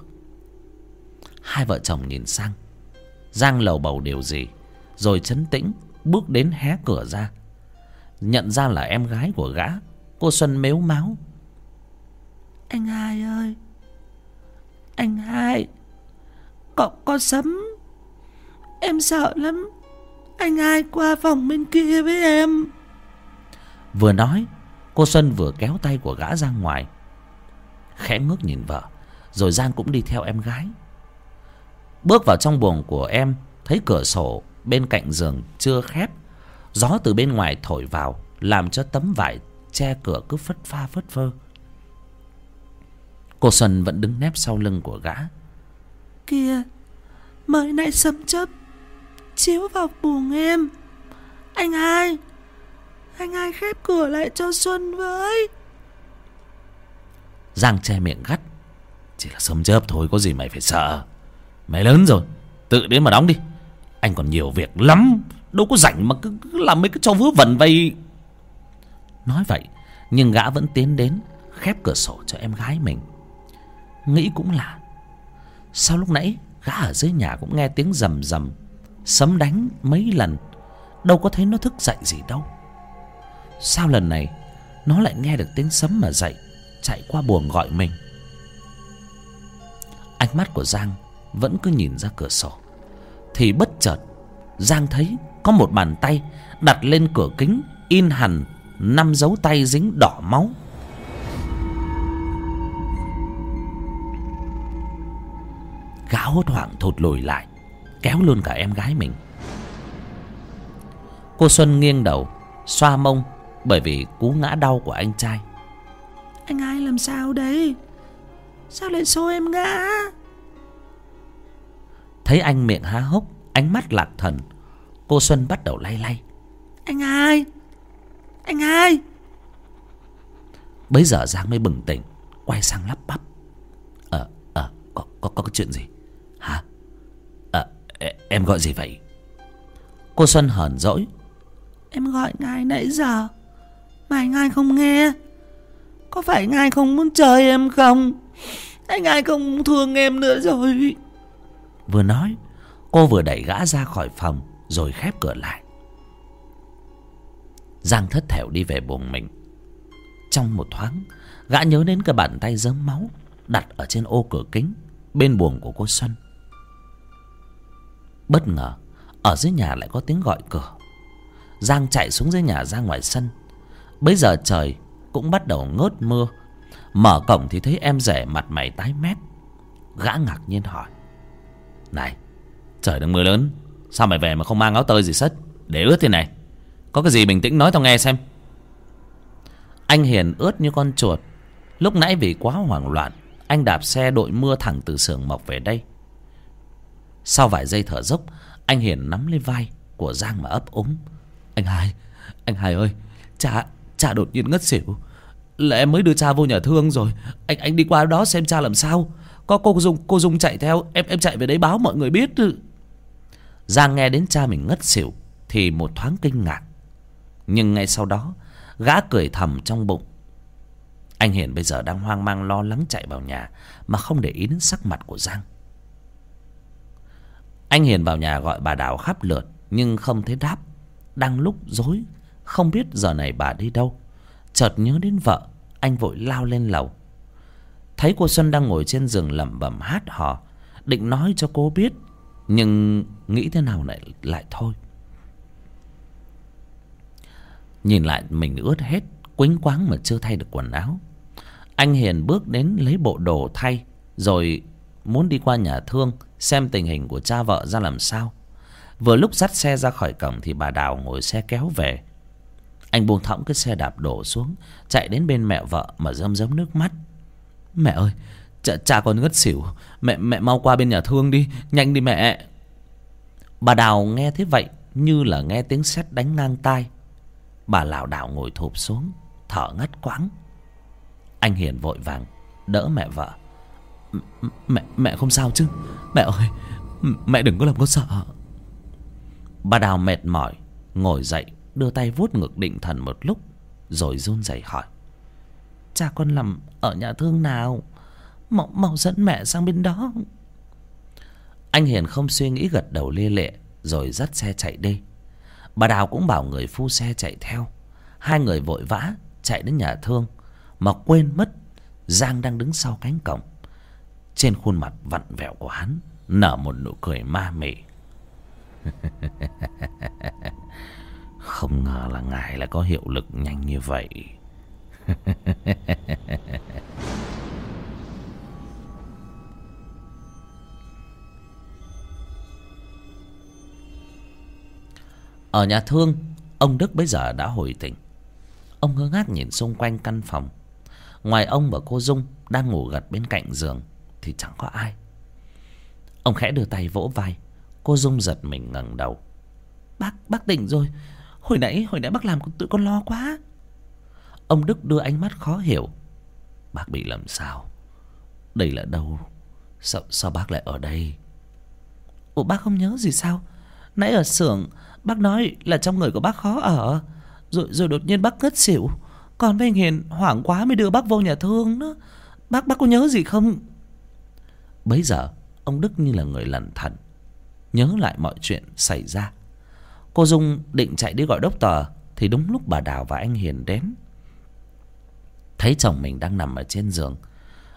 Hai vợ chồng nhìn sang. Giang lầu bầu điều gì, rồi chấn tĩnh, bước đến hé cửa ra. Nhận ra là em gái của gã, cô xuân mếu máo anh hai ơi! Anh hai! Có có sấm? Em sợ lắm. Anh hai qua phòng bên kia với em? Vừa nói Cô Xuân vừa kéo tay của gã ra ngoài. Khẽ ngước nhìn vợ Rồi Giang cũng đi theo em gái. Bước vào trong buồng của em Thấy cửa sổ bên cạnh giường chưa khép. Gió từ bên ngoài thổi vào Làm cho tấm vải che cửa cứ phất pha phất phơ. Cô xuân vẫn đứng nép sau lưng của gã. Kìa Mới nãy sấm chớp Chiếu vào buồng em. Anh hai Anh hai khép cửa lại cho Xuân với. Giang che miệng gắt. Chỉ là sớm chớp thôi có gì mày phải sợ. Mày lớn rồi tự đến mà đóng đi. Anh còn nhiều việc lắm đâu có rảnh mà cứ, cứ làm mấy cái trò vớ vẩn vậy. Nói vậy nhưng gã vẫn tiến đến khép cửa sổ cho em gái mình. Nghĩ cũng là sao lúc nãy gã ở dưới nhà cũng nghe tiếng rầm rầm sấm đánh mấy lần, đâu có thấy nó thức dậy gì đâu. Sao lần này, nó lại nghe được tiếng sấm mà dậy, chạy qua buồng gọi mình. Ánh mắt của giang vẫn cứ nhìn ra cửa sổ. Thì bất chợt, giang thấy có một bàn tay đặt lên cửa kính in hẳn năm dấu tay dính đỏ máu. Gã hốt hoảng thụt lùi lại kéo luôn cả em gái mình. Cô xuân nghiêng đầu xoa mông bởi vì cú ngã đau của anh trai. Anh hai làm sao đấy Sao lại xô em ngã thấy anh miệng há hốc ánh mắt lạc thần cô xuân bắt đầu lay lay. Anh hai Anh hai bấy giờ giang mới bừng tỉnh quay sang lắp bắp. Ờ ờ có có có chuyện gì? Hả em gọi gì vậy? Cô xuân hờn dỗi. Em gọi ngài nãy giờ Mà hai không nghe. Có phải hai không muốn chơi em không? Anh hai không thương em nữa rồi? Vừa nói cô vừa đẩy gã ra khỏi phòng rồi khép cửa lại. Giang thất thểu đi về buồng mình. Trong một thoáng gã nhớ đến cái bàn tay dớm máu đặt ở trên ô cửa kính bên buồng của cô xuân bất ngờ, ở dưới nhà lại có tiếng gọi cửa. Giang chạy xuống dưới nhà ra ngoài sân. Bấy giờ trời cũng bắt đầu ngớt mưa. Mở cổng thì thấy em rể mặt mày tái mét. Gã ngạc nhiên hỏi, này, trời đang mưa lớn, sao mày về mà không mang áo tơi gì sất? Để ướt thế này, có cái gì bình tĩnh nói tao nghe xem. Anh hiền ướt như con chuột. Lúc nãy vì quá hoảng loạn, anh đạp xe đội mưa thẳng từ xưởng mộc về đây sau vài giây thở dốc, anh hiền nắm lấy vai của giang mà ấp úng. Anh hai anh hai ơi, cha cha đột nhiên ngất xỉu. Là em mới đưa cha vô nhà thương rồi. Anh anh đi qua đó xem cha làm sao. Có cô dung cô dung chạy theo, em em chạy về đấy báo mọi người biết. Giang nghe đến cha mình ngất xỉu thì một thoáng kinh ngạc. Nhưng ngay sau đó, gã cười thầm trong bụng. Anh hiền bây giờ đang hoang mang lo lắng chạy vào nhà mà không để ý đến sắc mặt của giang anh hiền vào nhà gọi bà đào khắp lượt, nhưng không thấy đáp. Đang lúc rối không biết giờ này bà đi đâu. Chợt nhớ đến vợ, anh vội lao lên lầu. Thấy cô xuân đang ngồi trên giường lẩm bẩm hát hò, định nói cho cô biết, nhưng nghĩ thế nào lại lại thôi. Nhìn lại mình ướt hết quýnh quáng mà chưa thay được quần áo. Anh hiền bước đến lấy bộ đồ thay, rồi muốn đi qua nhà thương xem tình hình của cha vợ ra làm sao. Vừa lúc dắt xe ra khỏi cổng thì bà đào ngồi xe kéo về. Anh buông thõng cái xe đạp đổ xuống chạy đến bên mẹ vợ mà rơm rớm nước mắt. Mẹ ơi cha, cha con ngất xỉu. Mẹ mẹ mau qua bên nhà thương đi nhanh đi mẹ. Bà đào nghe thế vậy như là nghe tiếng sét đánh ngang tai. Bà lảo đảo ngồi thụp xuống thở ngắt quãng. Anh hiền vội vàng đỡ mẹ vợ mẹ mẹ không sao chứ? Mẹ ơi mẹ đừng có làm con sợ. Bà đào mệt mỏi, ngồi dậy, đưa tay vuốt ngực định thần một lúc, rồi run rẩy hỏi. Cha con nằm ở nhà thương nào? Mau mau dẫn mẹ sang bên đó. Anh hiền không suy nghĩ gật đầu lia lịa, rồi dắt xe chạy đi. Bà đào cũng bảo người phu xe chạy theo. Hai người vội vã chạy đến nhà thương, mà quên mất giang đang đứng sau cánh cổng trên khuôn mặt vặn vẹo của hắn, nở một nụ cười ma mị. Không ngờ là ngài lại có hiệu lực nhanh như vậy. Ở nhà thương, ông đức bây giờ đã hồi tỉnh. Ông ngơ ngác nhìn xung quanh căn phòng. Ngoài ông và cô dung đang ngủ gật bên cạnh giường thì chẳng có ai. Ông khẽ đưa tay vỗ vai. Cô dung giật mình ngẩng đầu. Bác bác tỉnh rồi. Hồi nãy hồi nãy bác làm tụi con lo quá. Ông đức đưa ánh mắt khó hiểu. Bác bị làm sao? Đây là đâu? Sao sao bác lại ở đây? Ủa, bác không nhớ gì sao? Nãy ở xưởng, bác nói là trong người của bác khó ở. Rồi rồi đột nhiên bác ngất xỉu. Còn với anh hiền, hoảng quá mới đưa bác vô nhà thương đó bác bác có nhớ gì không? Bấy giờ, ông đức như là người lẩn thận, nhớ lại mọi chuyện xảy ra. Cô dung định chạy đi gọi đốc tờ thì đúng lúc bà đào và anh hiền đến. Thấy chồng mình đang nằm ở trên giường,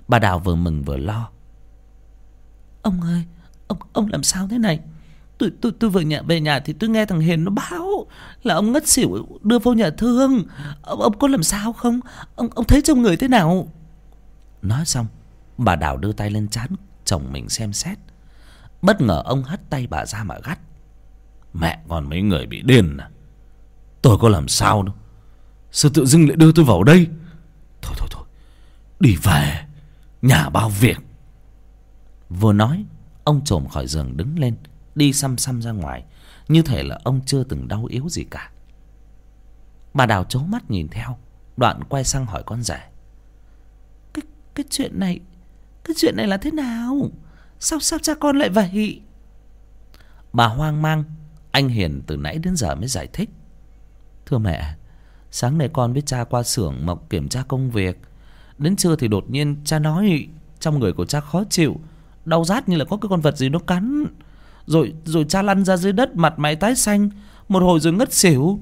bà đào vừa mừng vừa lo. Ông ơi, ông ông làm sao thế này? Tôi tôi tôi vừa nhà về nhà thì tôi nghe thằng hiền nó báo là ông ngất xỉu, đưa vô nhà thương. Ông ông có làm sao không? Ông ông thấy trong người thế nào? Nói xong, bà đào đưa tay lên trán chồng mình xem xét. Bất ngờ ông hất tay bà ra mà gắt. Mẹ còn mấy người bị điên à? Tôi có làm sao đâu? Sao tự dưng lại đưa tôi vào đây. Thôi thôi thôi. Đi về. Nhà bao việc. Vừa nói, ông trồm khỏi giường đứng lên, đi xăm xăm ra ngoài. Như thể là ông chưa từng đau yếu gì cả. Bà đào trố mắt nhìn theo, đoạn quay sang hỏi con rể. Cái cái chuyện này cái chuyện này là thế nào? Sao sao cha con lại vậy? Bà hoang mang anh hiền từ nãy đến giờ mới giải thích. Thưa mẹ sáng nay con với cha qua xưởng mộc kiểm tra công việc. Đến trưa thì đột nhiên cha nói trong người của cha khó chịu đau rát như là có cái con vật gì nó cắn. Rồi rồi cha lăn ra dưới đất mặt mày tái xanh một hồi rồi ngất xỉu.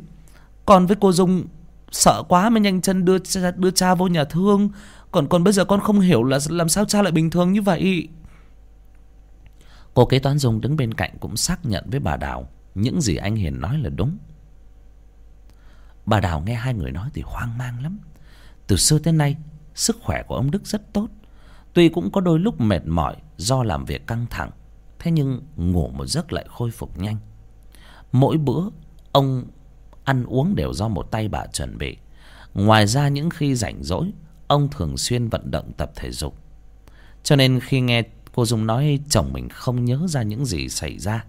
Còn với cô dung sợ quá mới nhanh chân đưa cha, đưa cha vô nhà thương còn còn bây giờ con không hiểu là làm sao cha lại bình thường như vậy. Cô kế toán dung đứng bên cạnh cũng xác nhận với bà đào, những gì anh hiền nói là đúng. Bà đào nghe hai người nói thì hoang mang lắm. Từ xưa tới nay, sức khỏe của ông đức rất tốt. Tuy cũng có đôi lúc mệt mỏi do làm việc căng thẳng, thế nhưng ngủ một giấc lại khôi phục nhanh. Mỗi bữa, ông ăn uống đều do một tay bà chuẩn bị. Ngoài ra những khi rảnh rỗi ông thường xuyên vận động tập thể dục. Cho nên khi nghe cô dung nói chồng mình không nhớ ra những gì xảy ra,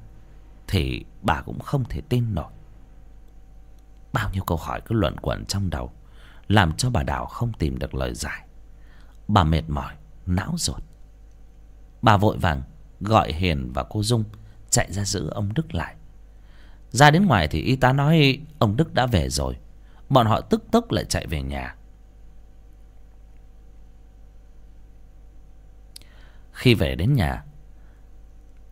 thì bà cũng không thể tin nổi. Bao nhiêu câu hỏi cứ luẩn quẩn trong đầu, làm cho bà đào không tìm được lời giải. Bà mệt mỏi, não ruột bà vội vàng gọi hiền và cô dung chạy ra giữ ông đức lại. Ra đến ngoài thì y tá nói, ông đức đã về rồi. Bọn họ tức tốc lại chạy về nhà. Khi về đến nhà.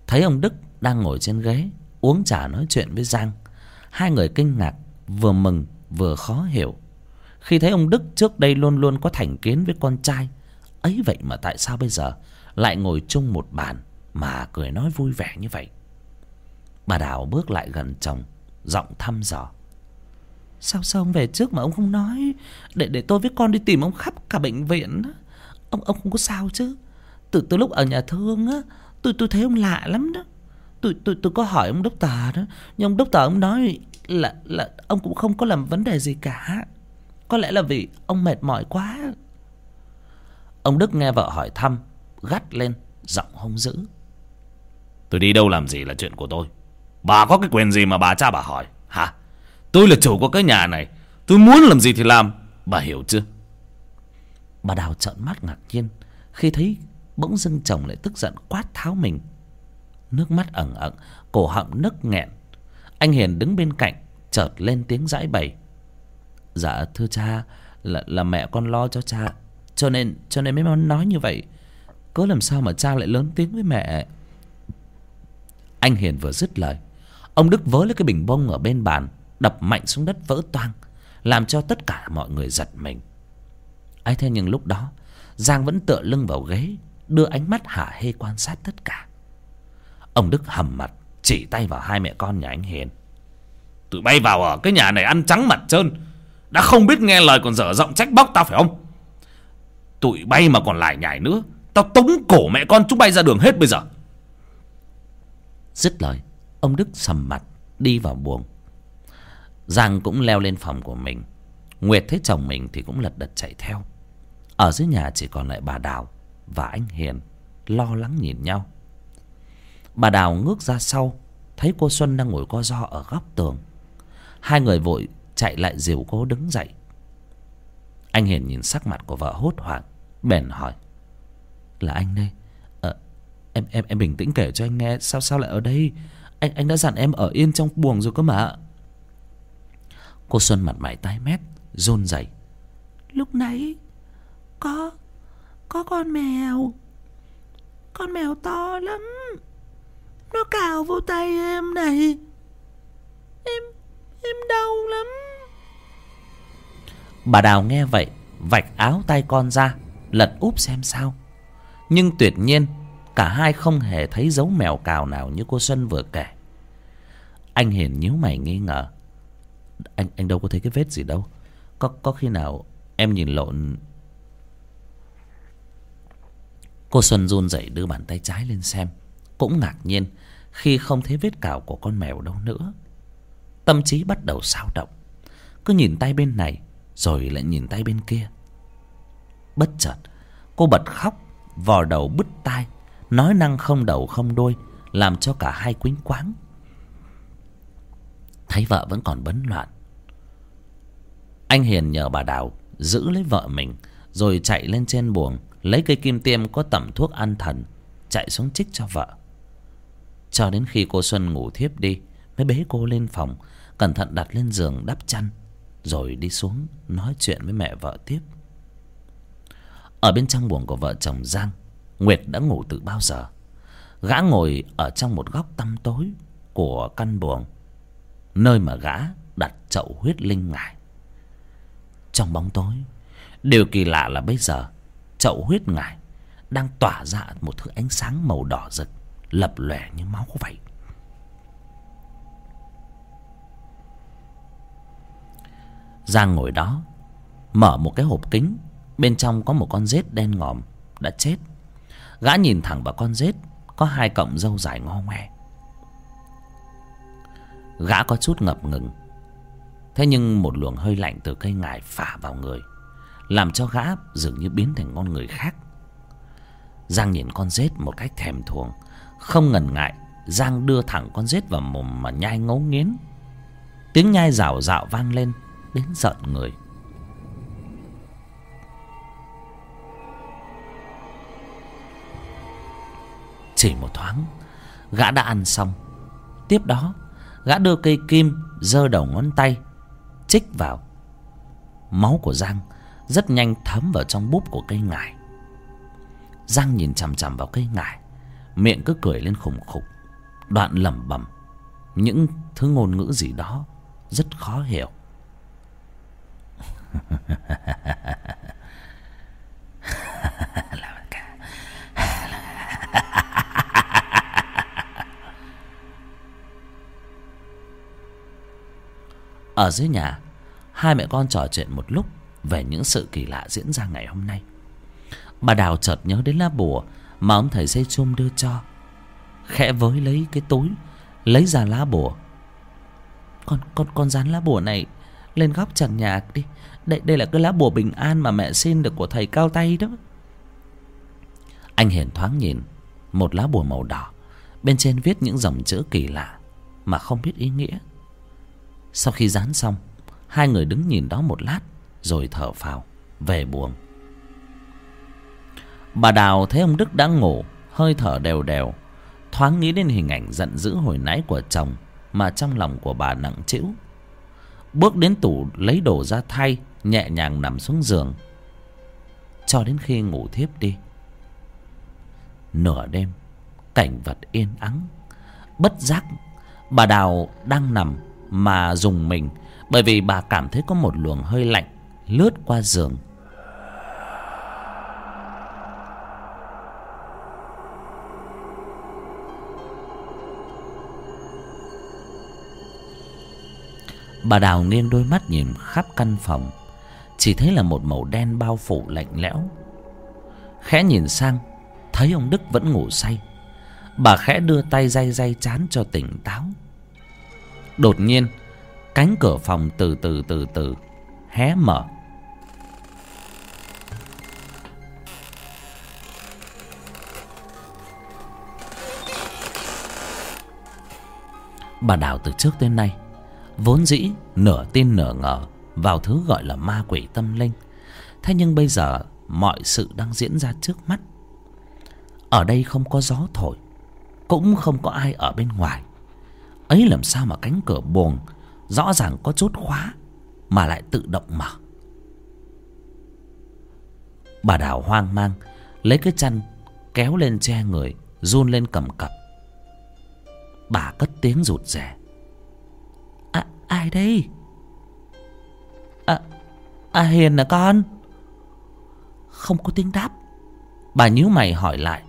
Thấy ông đức đang ngồi trên ghế, uống trà nói chuyện với giang. Hai người kinh ngạc, vừa mừng, vừa khó hiểu. Khi thấy ông đức trước đây luôn luôn có thành kiến với con trai, ấy vậy mà tại sao bây giờ lại ngồi chung một bàn mà cười nói vui vẻ như vậy? Bà đào bước lại gần chồng, giọng thăm dò. Sao sao ông về trước mà ông không nói? Để để tôi với con đi tìm ông khắp cả bệnh viện ông ông không có sao chứ? Từ từ lúc ở nhà thương á tôi tôi thấy ông lạ lắm đó. Tôi tôi tôi có hỏi ông đốc tờ đó. Nhưng ông đốc tờ ông nói là là ông cũng không có làm vấn đề gì cả. Có lẽ là vì ông mệt mỏi quá. Ông đức nghe vợ hỏi thăm gắt lên giọng hung dữ. Tôi đi đâu làm gì là chuyện của tôi. Bà có cái quyền gì mà bà cha bà hỏi? Hả? Tôi là chủ của cái nhà này. Tôi muốn làm gì thì làm. Bà hiểu chưa? Bà đào trợn mắt ngạc nhiên khi thấy bỗng dưng chồng lại tức giận quát tháo mình. Nước mắt ẩn ẩn, cổ họng nức nghẹn. Anh hiền đứng bên cạnh, chợt lên tiếng giãi bày. Dạ thưa cha, là là mẹ con lo cho cha. Cho nên cho nên mới nói như vậy. Cớ làm sao mà cha lại lớn tiếng với mẹ? Anh hiền vừa dứt lời, ông đức vớ lấy cái bình bông ở bên bàn, đập mạnh xuống đất vỡ toang, làm cho tất cả mọi người giật mình. Ấy thế nhưng lúc đó, giang vẫn tựa lưng vào ghế đưa ánh mắt hả hê quan sát tất cả. Ông đức hầm mặt, chỉ tay vào hai mẹ con nhà anh hiền. Tụi bay vào ở cái nhà này ăn trắng mặt trơn. Đã không biết nghe lời còn dở giọng trách bóc tao phải không? Tụi bay mà còn lại nhảy nữa, tao tống cổ mẹ con chúng bay ra đường hết bây giờ. Dứt lời, ông đức sầm mặt, đi vào buồng. Giang cũng leo lên phòng của mình. Nguyệt thấy chồng mình thì cũng lật đật chạy theo. Ở dưới nhà chỉ còn lại bà đào và anh hiền lo lắng nhìn nhau. Bà đào ngước ra sau thấy cô xuân đang ngồi co ro ở góc tường. Hai người vội chạy lại dìu cô đứng dậy. Anh hiền nhìn sắc mặt của vợ hốt hoảng bèn hỏi là anh đây? Ờ, em em em bình tĩnh kể cho anh nghe sao sao lại ở đây? Anh anh đã dặn em ở yên trong buồng rồi cơ mà. Cô xuân mặt mày tái mét run rẩy lúc nãy có có con mèo. Con mèo to lắm. Nó cào vô tay em này. Em em đau lắm. Bà đào nghe vậy, vạch áo tay con ra, lật úp xem sao. Nhưng tuyệt nhiên, cả hai không hề thấy dấu mèo cào nào như cô xuân vừa kể. Anh hiền nhíu mày nghi ngờ. Anh anh đâu có thấy cái vết gì đâu. Có có khi nào em nhìn lộn cô xuân run rẩy đưa bàn tay trái lên xem. Cũng ngạc nhiên khi không thấy vết cào của con mèo đâu nữa. Tâm trí bắt đầu xao động. Cứ nhìn tay bên này, rồi lại nhìn tay bên kia. Bất chợt, cô bật khóc, vò đầu bứt tai, nói năng không đầu không đuôi, làm cho cả hai quýnh quáng. Thấy vợ vẫn còn bấn loạn. Anh hiền nhờ bà đào giữ lấy vợ mình, rồi chạy lên trên buồng lấy cây kim tiêm có tẩm thuốc an thần, chạy xuống trích cho vợ. Cho đến khi cô xuân ngủ thiếp đi, mới bế cô lên phòng, cẩn thận đặt lên giường đắp chăn, rồi đi xuống nói chuyện với mẹ vợ tiếp. Ở bên trong buồng của vợ chồng giang, nguyệt đã ngủ từ bao giờ? Gã ngồi ở trong một góc tăm tối của căn buồng, nơi mà gã đặt chậu huyết linh ngải. Trong bóng tối, điều kỳ lạ là bây giờ chậu huyết ngải đang tỏa ra một thứ ánh sáng màu đỏ rực, lập lòe như máu vậy. Giang ngồi đó, mở một cái hộp kính, bên trong có một con rết đen ngòm đã chết. Gã nhìn thẳng vào con rết có hai cọng râu dài ngo ngoe. Gã có chút ngập ngừng, thế nhưng một luồng hơi lạnh từ cây ngải phả vào người làm cho gã dường như biến thành con người khác. Giang nhìn con rết một cách thèm thuồng, không ngần ngại, giang đưa thẳng con rết vào mồm mà nhai ngấu nghiến. Tiếng nhai rào rạo vang lên, đến giận người. Chỉ một thoáng, gã đã ăn xong. Tiếp đó, gã đưa cây kim giơ đầu ngón tay chích vào. Máu của giang rất nhanh thấm vào trong búp của cây ngải. Giang nhìn chằm chằm vào cây ngải, miệng cứ cười lên khùng khục. Đoạn lẩm bẩm, những thứ ngôn ngữ gì đó rất khó hiểu. Ở dưới nhà, hai mẹ con trò chuyện một lúc về những sự kỳ lạ diễn ra ngày hôm nay. Bà đào chợt nhớ đến lá bùa mà ông thầy dây chum đưa cho. Khẽ với lấy cái túi, lấy ra lá bùa. Con con con dán lá bùa này lên góc trần nhà đi. Đây đây là cái lá bùa bình an mà mẹ xin được của thầy cao tay đó. Anh hiền thoáng nhìn, một lá bùa màu đỏ, bên trên viết những dòng chữ kỳ lạ mà không biết ý nghĩa. Sau khi dán xong, hai người đứng nhìn đó một lát rồi thở phào, về buồng. Bà đào thấy ông đức đã ngủ, hơi thở đều đều, thoáng nghĩ đến hình ảnh giận dữ hồi nãy của chồng mà trong lòng của bà nặng trĩu. Bước đến tủ lấy đồ ra thay, nhẹ nhàng nằm xuống giường. Cho đến khi ngủ thiếp đi. Nửa đêm, cảnh vật yên ắng. Bất giác, bà đào đang nằm mà dùng mình, bởi vì bà cảm thấy có một luồng hơi lạnh lướt qua giường. Bà đào nghiêng đôi mắt nhìn khắp căn phòng, chỉ thấy là một màu đen bao phủ lạnh lẽo. Khẽ nhìn sang, thấy ông đức vẫn ngủ say. Bà khẽ đưa tay day day chán cho tỉnh táo. Đột nhiên, cánh cửa phòng từ từ từ từ hé mở. Bà đào từ trước tới nay, vốn dĩ nửa tin nửa ngờ vào thứ gọi là ma quỷ tâm linh. Thế nhưng bây giờ mọi sự đang diễn ra trước mắt. Ở đây không có gió thổi, cũng không có ai ở bên ngoài. Ấy làm sao mà cánh cửa buồng rõ ràng có chốt khóa mà lại tự động mở? Bà đào hoang mang, lấy cái chăn kéo lên che người, run lên cầm cập bà cất tiếng rụt rè. À, ai đây? À, à hiền à con? Không có tiếng đáp. Bà nhíu mày hỏi lại.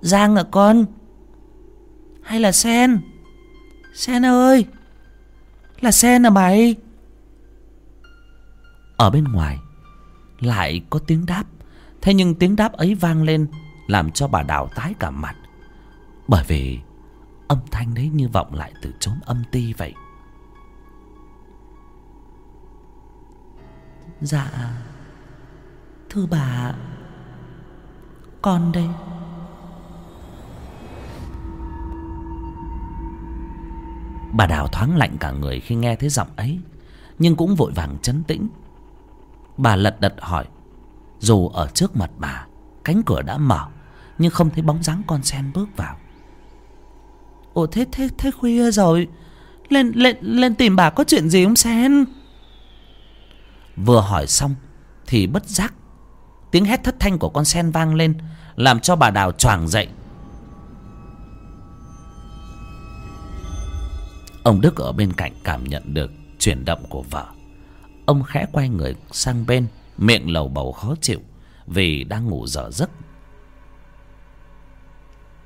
Giang à con? Hay là sen? Sen ơi! Là sen à mày? Ở bên ngoài lại có tiếng đáp. Thế nhưng tiếng đáp ấy vang lên làm cho bà đào tái cả mặt. Bởi vì âm thanh đấy như vọng lại từ chốn âm ti vậy. Dạ thưa bà, con đây. Bà đào thoáng lạnh cả người khi nghe thấy giọng ấy, nhưng cũng vội vàng chấn tĩnh. Bà lật đật hỏi, dù ở trước mặt bà, cánh cửa đã mở, nhưng không thấy bóng dáng con sen bước vào ồ, thế thế thế khuya rồi. Lên lên lên tìm bà có chuyện gì không sen? Vừa hỏi xong thì bất giác tiếng hét thất thanh của con sen vang lên, làm cho bà đào choàng dậy. Ông đức ở bên cạnh cảm nhận được chuyển động của vợ. Ông khẽ quay người sang bên, miệng lầu bầu khó chịu vì đang ngủ dở giấc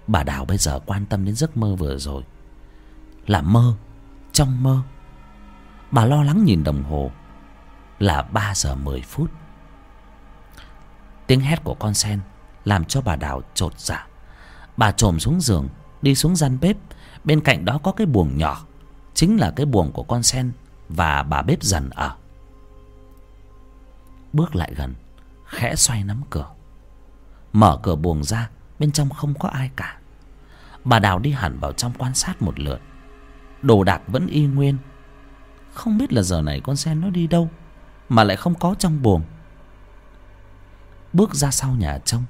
bà đào bây giờ quan tâm đến giấc mơ vừa rồi. Là mơ, trong mơ. Bà lo lắng nhìn đồng hồ. Là ba giờ mười phút. Tiếng hét của con sen làm cho bà đào chột dạ. Bà chồm xuống giường, đi xuống gian bếp. Bên cạnh đó có cái buồng nhỏ. Chính là cái buồng của con sen và bà bếp dần ở. Bước lại gần, khẽ xoay nắm cửa. Mở cửa buồng ra, bên trong không có ai cả bà đào đi hẳn vào trong quan sát một lượt. Đồ đạc vẫn y nguyên. Không biết là giờ này con sen nó đi đâu, mà lại không có trong buồng. Bước ra sau nhà trông,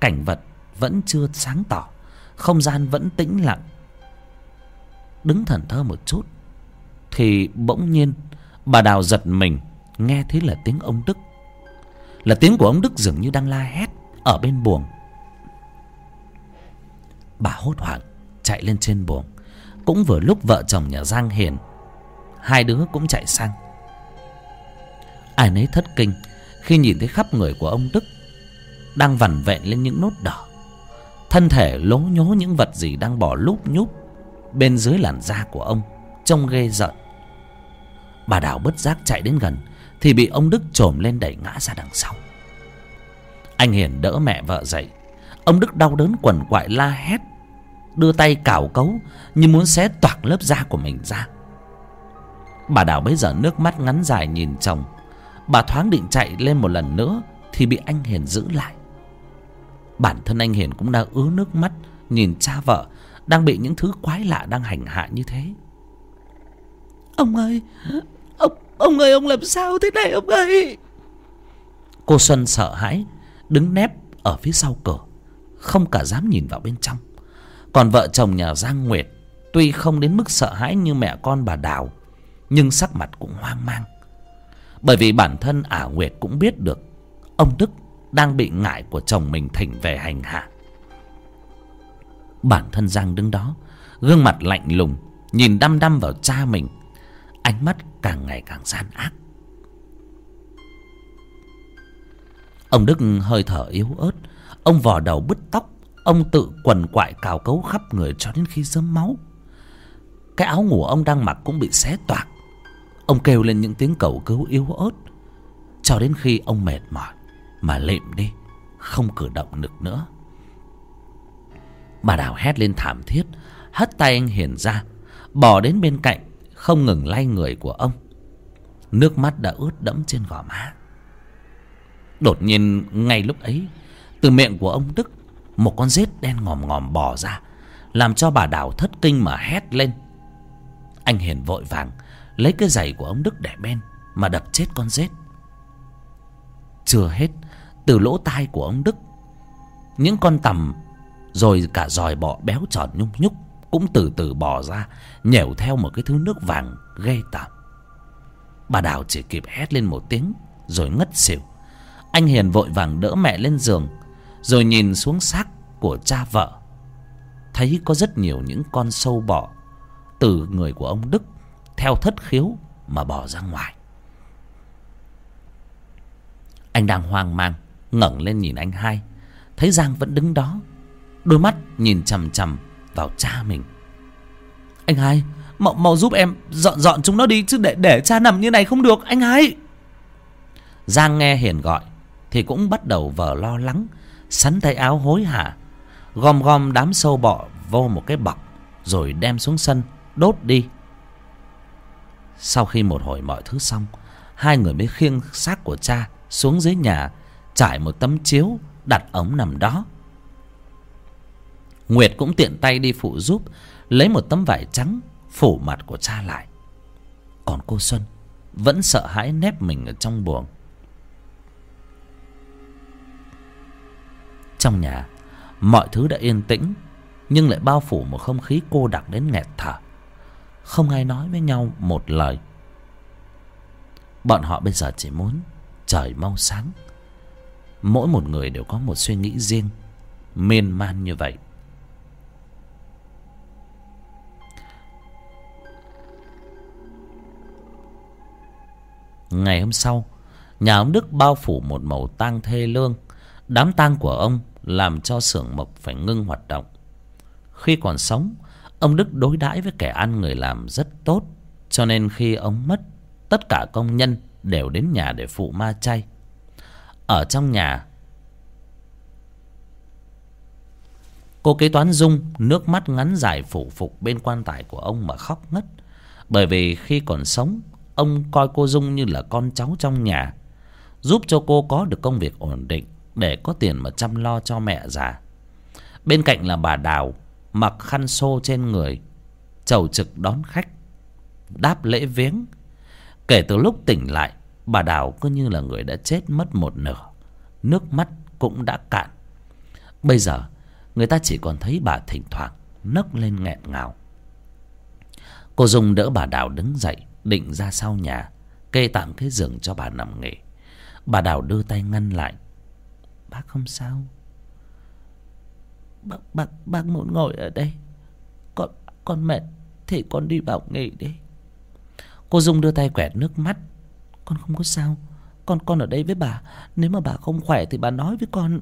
cảnh vật vẫn chưa sáng tỏ, không gian vẫn tĩnh lặng. Đứng thần thơ một chút, thì bỗng nhiên bà đào giật mình, nghe thấy là tiếng ông đức. Là tiếng của ông đức dường như đang la hét ở bên buồng bà hốt hoảng, chạy lên trên buồng. Cũng vừa lúc vợ chồng nhà giang hiền, hai đứa cũng chạy sang. Ai nấy thất kinh khi nhìn thấy khắp người của ông đức đang vằn vẹn lên những nốt đỏ. Thân thể lố nhố những vật gì đang bỏ lúp nhúp bên dưới làn da của ông, trông ghê rợn. Bà đào bất giác chạy đến gần thì bị ông đức chồm lên đẩy ngã ra đằng sau. Anh hiền đỡ mẹ vợ dậy ông đức đau đớn quằn quại la hét đưa tay cào cấu như muốn xé toạc lớp da của mình ra. Bà đào bấy giờ nước mắt ngắn dài nhìn chồng. Bà thoáng định chạy lên một lần nữa thì bị anh hiền giữ lại. Bản thân anh hiền cũng đang ứa nước mắt nhìn cha vợ đang bị những thứ quái lạ đang hành hạ như thế. Ông ơi ông ông ơi ông làm sao thế này ông ơi? Cô xuân sợ hãi đứng nép ở phía sau cửa không cả dám nhìn vào bên trong. Còn vợ chồng nhà giang nguyệt tuy không đến mức sợ hãi như mẹ con bà đào, nhưng sắc mặt cũng hoang mang. Bởi vì bản thân ả nguyệt cũng biết được ông đức đang bị ngại của chồng mình thỉnh về hành hạ. Bản thân giang đứng đó, gương mặt lạnh lùng, nhìn đăm đăm vào cha mình, ánh mắt càng ngày càng gian ác. Ông đức hơi thở yếu ớt ông vò đầu bứt tóc, ông tự quần quại cào cấu khắp người cho đến khi sớm máu. Cái áo ngủ ông đang mặc cũng bị xé toạc. Ông kêu lên những tiếng cầu cứu yếu ớt. Cho đến khi ông mệt mỏi mà lịm đi, không cử động được nữa. Bà đào hét lên thảm thiết, hất tay anh hiền ra bỏ đến bên cạnh, không ngừng lay người của ông. Nước mắt đã ướt đẫm trên gò má. Đột nhiên, ngay lúc ấy từ miệng của ông đức, một con rết đen ngòm ngòm bò ra, làm cho bà đào thất kinh mà hét lên. Anh hiền vội vàng lấy cái giày của ông đức để bên mà đập chết con rết. Chưa hết, từ lỗ tai của ông đức, những con tằm rồi cả dòi bọ béo tròn nhung nhúc cũng từ từ bò ra nhểu theo một cái thứ nước vàng ghê tởm. Bà đào chỉ kịp hét lên một tiếng rồi ngất xỉu. Anh hiền vội vàng đỡ mẹ lên giường rồi nhìn xuống xác của cha vợ. Thấy có rất nhiều những con sâu bọ từ người của ông đức theo thất khiếu mà bò ra ngoài. Anh đang hoang mang, ngẩng lên nhìn anh hai. Thấy giang vẫn đứng đó, đôi mắt nhìn chằm chằm vào cha mình. Anh hai, mau mau giúp em dọn dọn chúng nó đi chứ để để cha nằm như này không được, anh hai. Giang nghe hiền gọi thì cũng bắt đầu vờ lo lắng sắn tay áo hối hả. Gom gom đám sâu bọ vô một cái bọc, rồi đem xuống sân, đốt đi. Sau khi một hồi mọi thứ xong, hai người mới khiêng xác của cha xuống dưới nhà, trải một tấm chiếu đặt ống nằm đó. Nguyệt cũng tiện tay đi phụ giúp, lấy một tấm vải trắng phủ mặt của cha lại. Còn cô xuân vẫn sợ hãi nép mình ở trong buồng. Trong nhà. Mọi thứ đã yên tĩnh, nhưng lại bao phủ một không khí cô đặc đến nghẹt thở. Không ai nói với nhau một lời. Bọn họ bây giờ chỉ muốn trời mau sáng. Mỗi một người đều có một suy nghĩ riêng, miên man như vậy. Ngày hôm sau, nhà ông đức bao phủ một màu tang thê lương. Đám tang của ông làm cho xưởng mộc phải ngưng hoạt động. Khi còn sống, ông đức đối đãi với kẻ ăn người làm rất tốt, cho nên khi ông mất, tất cả công nhân đều đến nhà để phụ ma chay. Ở trong nhà, cô kế toán dung nước mắt ngắn dài phủ phục bên quan tài của ông mà khóc ngất. Bởi vì khi còn sống, ông coi cô dung như là con cháu trong nhà, giúp cho cô có được công việc ổn định để có tiền mà chăm lo cho mẹ già. Bên cạnh là bà đào, mặc khăn xô trên người, chầu trực đón khách, đáp lễ viếng. Kể từ lúc tỉnh lại, bà đào cứ như là người đã chết mất một nửa, nước mắt cũng đã cạn. Bây giờ, người ta chỉ còn thấy bà thỉnh thoảng nấc lên nghẹn ngào. Cô dung đỡ bà đào đứng dậy, định ra sau nhà, kê tạm cái giường cho bà nằm nghỉ. Bà đào đưa tay ngăn lại bác không sao. Bác bác bác muốn ngồi ở đây. Con con mệt thì con đi vào nghỉ đi. Cô dung đưa tay quẹt nước mắt. Con không có sao. Con con ở đây với bà. Nếu mà bà không khỏe thì bà nói với con.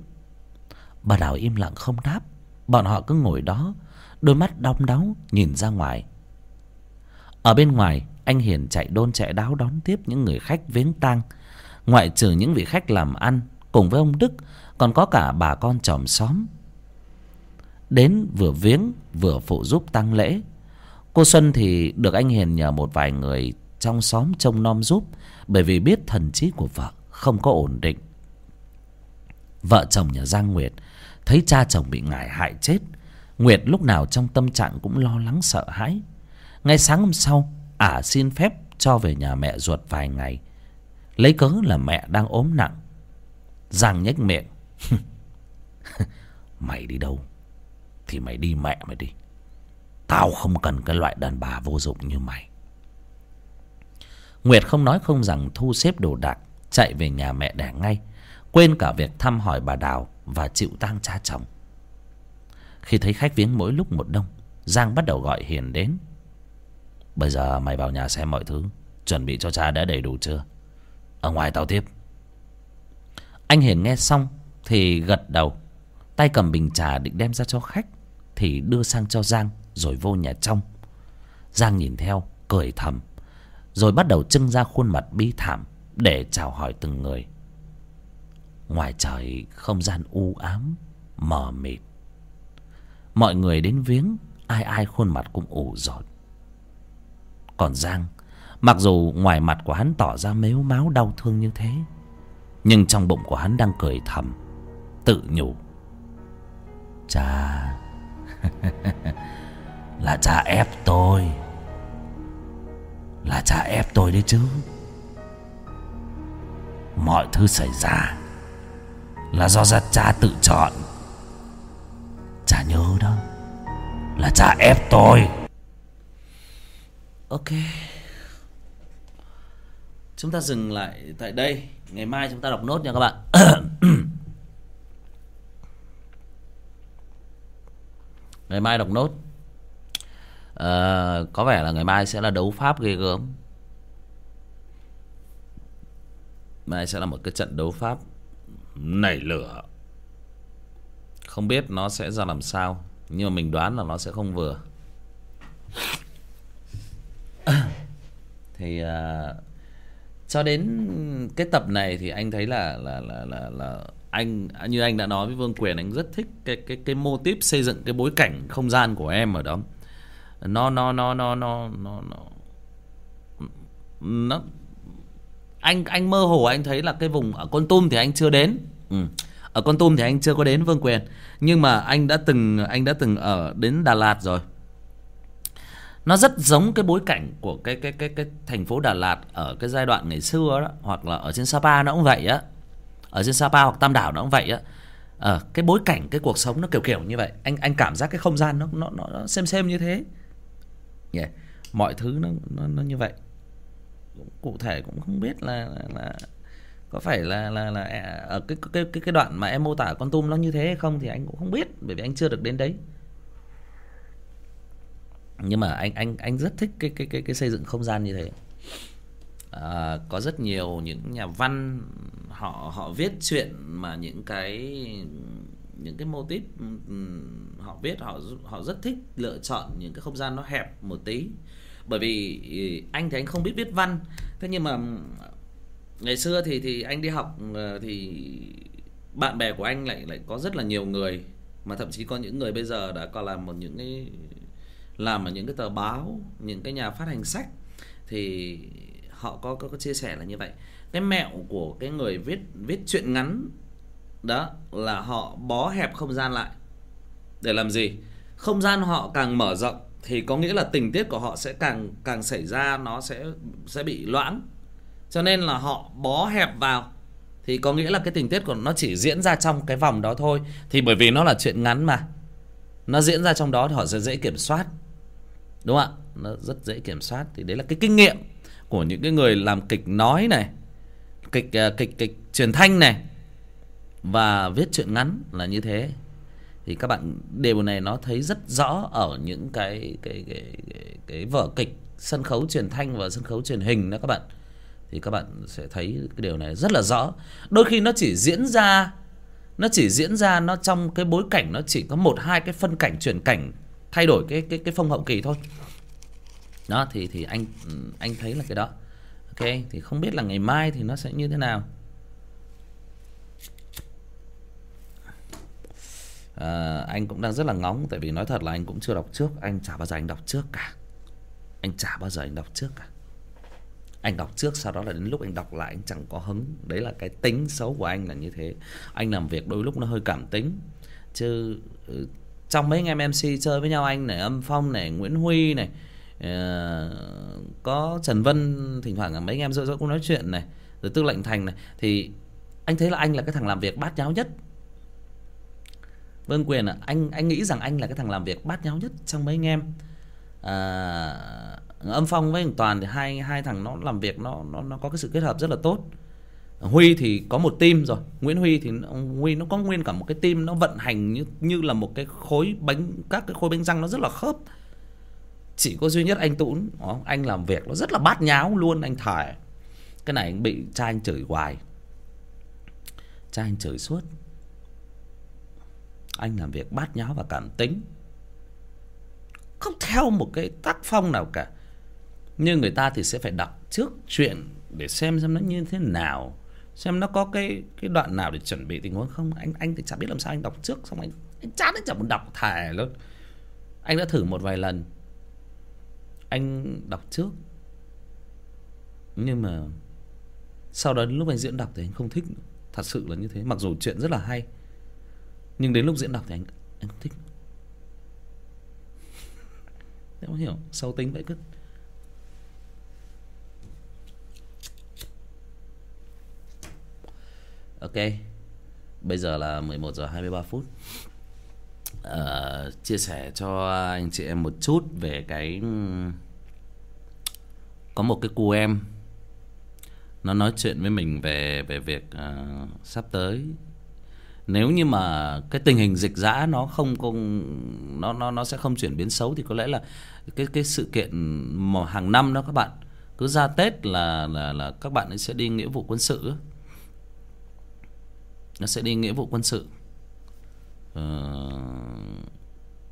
Bà đào im lặng không đáp. Bọn họ cứ ngồi đó. Đôi mắt đong đáo nhìn ra ngoài. Ở bên ngoài, anh hiền chạy đôn chạy đáo đón tiếp những người khách viếng tang. Ngoại trừ những vị khách làm ăn cùng với ông đức còn có cả bà con chòm xóm. Đến vừa viếng, vừa phụ giúp tăng lễ. Cô xuân thì được anh hiền nhờ một vài người trong xóm trông nom giúp, bởi vì biết thần trí của vợ không có ổn định. Vợ chồng nhà giang nguyệt thấy cha chồng bị ngải hại chết. Nguyệt lúc nào trong tâm trạng cũng lo lắng sợ hãi. Ngay sáng hôm sau, ả xin phép cho về nhà mẹ ruột vài ngày. Lấy cớ là mẹ đang ốm nặng. Giang nhếch miệng. mày đi đâu? Thì mày đi mẹ mày đi. Tao không cần cái loại đàn bà vô dụng như mày. Nguyệt không nói không rằng thu xếp đồ đạc, chạy về nhà mẹ đẻ ngay, quên cả việc thăm hỏi bà đào và chịu tang cha chồng. Khi thấy khách viếng mỗi lúc một đông, giang bắt đầu gọi hiền đến. Bây giờ mày vào nhà xem mọi thứ, chuẩn bị cho cha đã đầy đủ chưa? Ở ngoài tao tiếp. Anh hiền nghe xong thì gật đầu. Tay cầm bình trà định đem ra cho khách, thì đưa sang cho giang, rồi vô nhà trong. Giang nhìn theo, cười thầm, rồi bắt đầu trưng ra khuôn mặt bi thảm để chào hỏi từng người. Ngoài trời không gian u ám, mờ mịt. Mọi người đến viếng, ai ai khuôn mặt cũng ủ rột. Còn giang, mặc dù ngoài mặt của hắn tỏ ra mếu máo đau thương như thế, nhưng trong bụng của hắn đang cười thầm tự nhủ. Cha. Là cha ép tôi. Là cha ép tôi đấy chứ. Mọi thứ xảy ra là do ra cha tự chọn. Cha nhớ đó là cha ép tôi. Ok. Chúng ta dừng lại tại đây. Ngày mai chúng ta đọc nốt nha các bạn. ngày mai đọc nốt. À, có vẻ là ngày mai sẽ là đấu pháp ghê gớm. Mai sẽ là một cái trận đấu pháp nảy lửa. Không biết nó sẽ ra làm sao nhưng mà mình đoán là nó sẽ không vừa. Thì uh, cho đến cái tập này thì anh thấy là là là là là anh, như anh đã nói với Vương Quyền, anh rất thích cái cái cái mô típ xây dựng cái bối cảnh không gian của em ở đó. Nó nó nó nó nó nó nó nó, anh anh mơ hồ anh thấy là cái vùng ở Con Tum thì anh chưa đến. Ừ. ở Con Tum thì anh chưa có đến, Vương Quyền. Nhưng mà anh đã từng, anh đã từng ở đến Đà Lạt rồi. Nó rất giống cái bối cảnh của cái cái cái cái thành phố Đà Lạt ở cái giai đoạn ngày xưa đó, hoặc là ở trên Sapa nó cũng vậy á ở trên Sapa hoặc Tam Đảo nó cũng vậy á. Ở ờ, cái bối cảnh cái cuộc sống nó kiểu kiểu như vậy. Anh anh cảm giác cái không gian nó nó nó xem xem như thế. Yeah. mọi thứ nó nó nó như vậy. Cụ thể cũng không biết là là, là có phải là là là à, ở cái cái cái cái đoạn mà em mô tả con tum nó như thế hay không thì anh cũng không biết bởi vì anh chưa được đến đấy. Nhưng mà anh anh anh rất thích cái cái cái cái xây dựng không gian như thế à, có rất nhiều những nhà văn họ họ viết chuyện mà những cái những cái mô típ ừ, ừ, họ viết họ họ rất thích lựa chọn những cái không gian nó hẹp một tí. Bởi vì ừ, anh thì anh không biết viết văn. Thế nhưng mà ngày xưa thì thì anh đi học ờ, thì bạn bè của anh lại lại có rất là nhiều người. Mà thậm chí có những người bây giờ đã còn làm một những cái làm ở những cái tờ báo những cái nhà phát hành sách. Thì họ có, có có chia sẻ là như vậy. Cái mẹo của cái người viết viết truyện ngắn đó là họ bó hẹp không gian lại. Để làm gì? Không gian họ càng mở rộng thì có nghĩa là tình tiết của họ sẽ càng càng xảy ra nó sẽ sẽ bị loãng. Cho nên là họ bó hẹp vào thì có nghĩa là cái tình tiết của nó chỉ diễn ra trong cái vòng đó thôi. Thì bởi vì nó là chuyện ngắn mà nó diễn ra trong đó thì họ sẽ dễ kiểm soát. Đúng không ạ? Nó rất dễ kiểm soát. Thì đấy là cái kinh nghiệm của những cái người làm kịch nói này kịch à, kịch kịch truyền thanh này và viết truyện ngắn là như thế. Thì các bạn điều này nó thấy rất rõ ở những cái cái cái cái, cái vở kịch sân khấu truyền thanh và sân khấu truyền hình đó các bạn. Thì các bạn sẽ thấy cái điều này rất là rõ. Đôi khi nó chỉ diễn ra nó chỉ diễn ra nó trong cái bối cảnh nó chỉ có một hai cái phân cảnh chuyển cảnh thay đổi cái cái cái phong hậu kỳ thôi đó thì thì anh ừ, anh thấy là cái đó. Ok thì không biết là ngày mai thì nó sẽ như thế nào. À, anh cũng đang rất là ngóng tại vì nói thật là anh cũng chưa đọc trước anh chả bao giờ anh đọc trước cả. Anh chả bao giờ anh đọc trước cả. Anh đọc trước sau đó là đến lúc anh đọc lại anh chẳng có hứng. Đấy là cái tính xấu của anh là như thế. Anh làm việc đôi lúc nó hơi cảm tính. Chứ ừ, trong mấy anh em mc chơi với nhau anh này âm phong này nguyễn huy này Ờ, có trần vân thỉnh thoảng mấy anh em dỗ dỗ cũng nói chuyện này rồi tư lệnh thành này thì anh thấy là anh là cái thằng làm việc bát nháo nhất Vương Quyền ạ, anh anh nghĩ rằng anh là cái thằng làm việc bát nháo nhất trong mấy anh em. À, âm Phong với thằng Toàn thì hai hai thằng nó làm việc nó nó nó có cái sự kết hợp rất là tốt. Huy thì có một team rồi, Nguyễn Huy thì Huy nó có nguyên cả một cái team nó vận hành như như là một cái khối bánh các cái khối bánh răng nó rất là khớp. Chỉ có duy nhất anh Tún, anh làm việc nó rất là bát nháo luôn anh thải. Cái này anh bị cha anh chửi hoài. Cha anh chửi suốt. Anh làm việc bát nháo và cảm tính. Không theo một cái tác phong nào cả. Nhưng người ta thì sẽ phải đọc trước chuyện để xem xem nó như thế nào. Xem nó có cái cái đoạn nào để chuẩn bị tình huống không. Anh anh thì chẳng biết làm sao anh đọc trước xong anh anh chán anh chẳng muốn đọc thề luôn. Anh đã thử một vài lần anh đọc trước. Nhưng mà sau đó đến lúc anh diễn đọc thì anh không thích nữa. thật sự là như thế. Mặc dù chuyện rất là hay, nhưng đến lúc diễn đọc thì anh anh không thích em không hiểu sâu tính vậy cứ. Ok, bây giờ là 11 giờ 23 phút uh, chia sẻ cho anh chị em một chút về cái có một cái cô em. Nó nói chuyện với mình về về việc uh, sắp tới. Nếu như mà cái tình hình dịch giã nó không không nó nó nó sẽ không chuyển biến xấu thì có lẽ là cái cái sự kiện mà hàng năm đó các bạn cứ ra Tết là là là các bạn ấy sẽ đi nghĩa vụ quân sự nó sẽ đi nghĩa vụ quân sự. Ờ,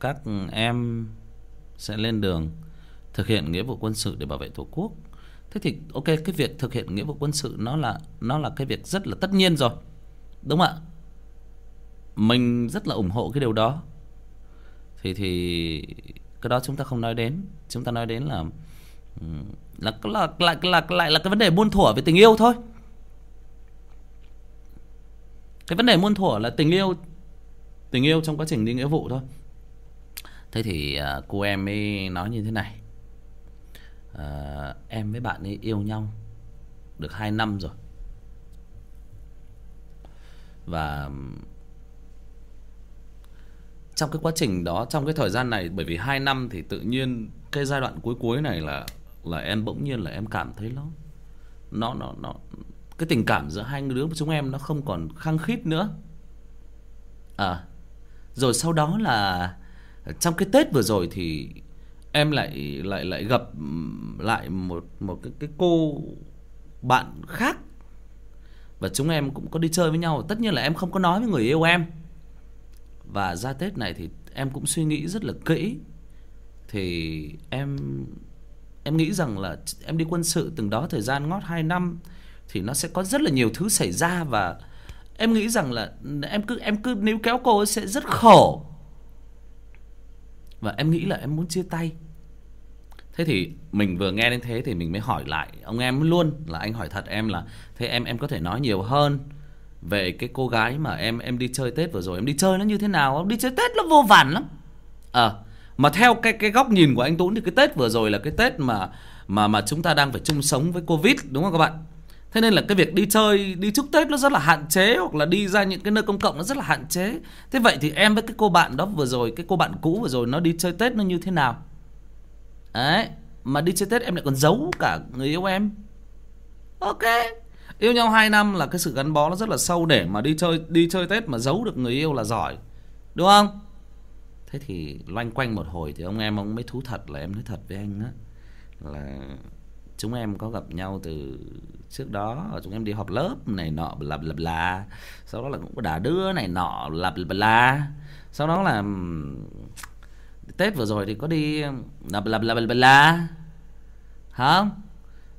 các em sẽ lên đường thực hiện nghĩa vụ quân sự để bảo vệ tổ quốc. Thế thì, ok, cái việc thực hiện nghĩa vụ quân sự nó là nó là cái việc rất là tất nhiên rồi, đúng không ạ? Mình rất là ủng hộ cái điều đó. Thì thì cái đó chúng ta không nói đến. Chúng ta nói đến là là là, lại là lại là cái vấn đề muôn thuở về tình yêu thôi. Cái vấn đề muôn thuở là tình yêu tình yêu trong quá trình đi nghĩa vụ thôi. Thế thì à, cô em ấy nói như thế này. À, em với bạn ấy yêu nhau được 2 năm rồi. Và trong cái quá trình đó trong cái thời gian này bởi vì hai năm thì tự nhiên cái giai đoạn cuối cuối này là là em bỗng nhiên là em cảm thấy nó nó nó nó cái tình cảm giữa hai đứa của chúng em nó không còn khăng khít nữa. À rồi sau đó là trong cái tết vừa rồi thì em lại lại lại gặp lại một một cái cái cô bạn khác. Và chúng em cũng có đi chơi với nhau. Tất nhiên là em không có nói với người yêu em. Và ra tết này thì em cũng suy nghĩ rất là kỹ. Thì em em nghĩ rằng là em đi quân sự từng đó thời gian ngót 2 năm thì nó sẽ có rất là nhiều thứ xảy ra và em nghĩ rằng là em cứ em cứ níu kéo cô ấy sẽ rất khổ. Và em nghĩ là em muốn chia tay. Thế thì mình vừa nghe đến thế thì mình mới hỏi lại ông em luôn là anh hỏi thật em là thế em em có thể nói nhiều hơn về cái cô gái mà em em đi chơi tết vừa rồi? Em đi chơi nó như thế nào? Đi chơi tết nó vô vàn lắm. Ờ à, mà theo cái cái góc nhìn của anh Tuấn thì cái tết vừa rồi là cái tết mà mà mà chúng ta đang phải chung sống với covid đúng không các bạn? Thế nên là cái việc đi chơi, đi chúc tết nó rất là hạn chế, hoặc là đi ra những cái nơi công cộng nó rất là hạn chế. Thế vậy thì em với cái cô bạn đó vừa rồi, cái cô bạn cũ vừa rồi nó đi chơi tết nó như thế nào? Đấy, mà đi chơi tết em lại còn giấu cả người yêu em. Ok, yêu nhau 2 năm là cái sự gắn bó nó rất là sâu để mà đi chơi đi chơi tết mà giấu được người yêu là giỏi. Đúng không? Thế thì loanh quanh một hồi thì ông em ông mới thú thật là em nói thật với anh á, là chúng em có gặp nhau từ trước đó, chúng em đi họp lớp này nọ, bla bla bla sau đó là cũng có đả đưa này nọ, bla bla bla sau đó là tết vừa rồi thì có đi bla bla bla bla bla. Hả?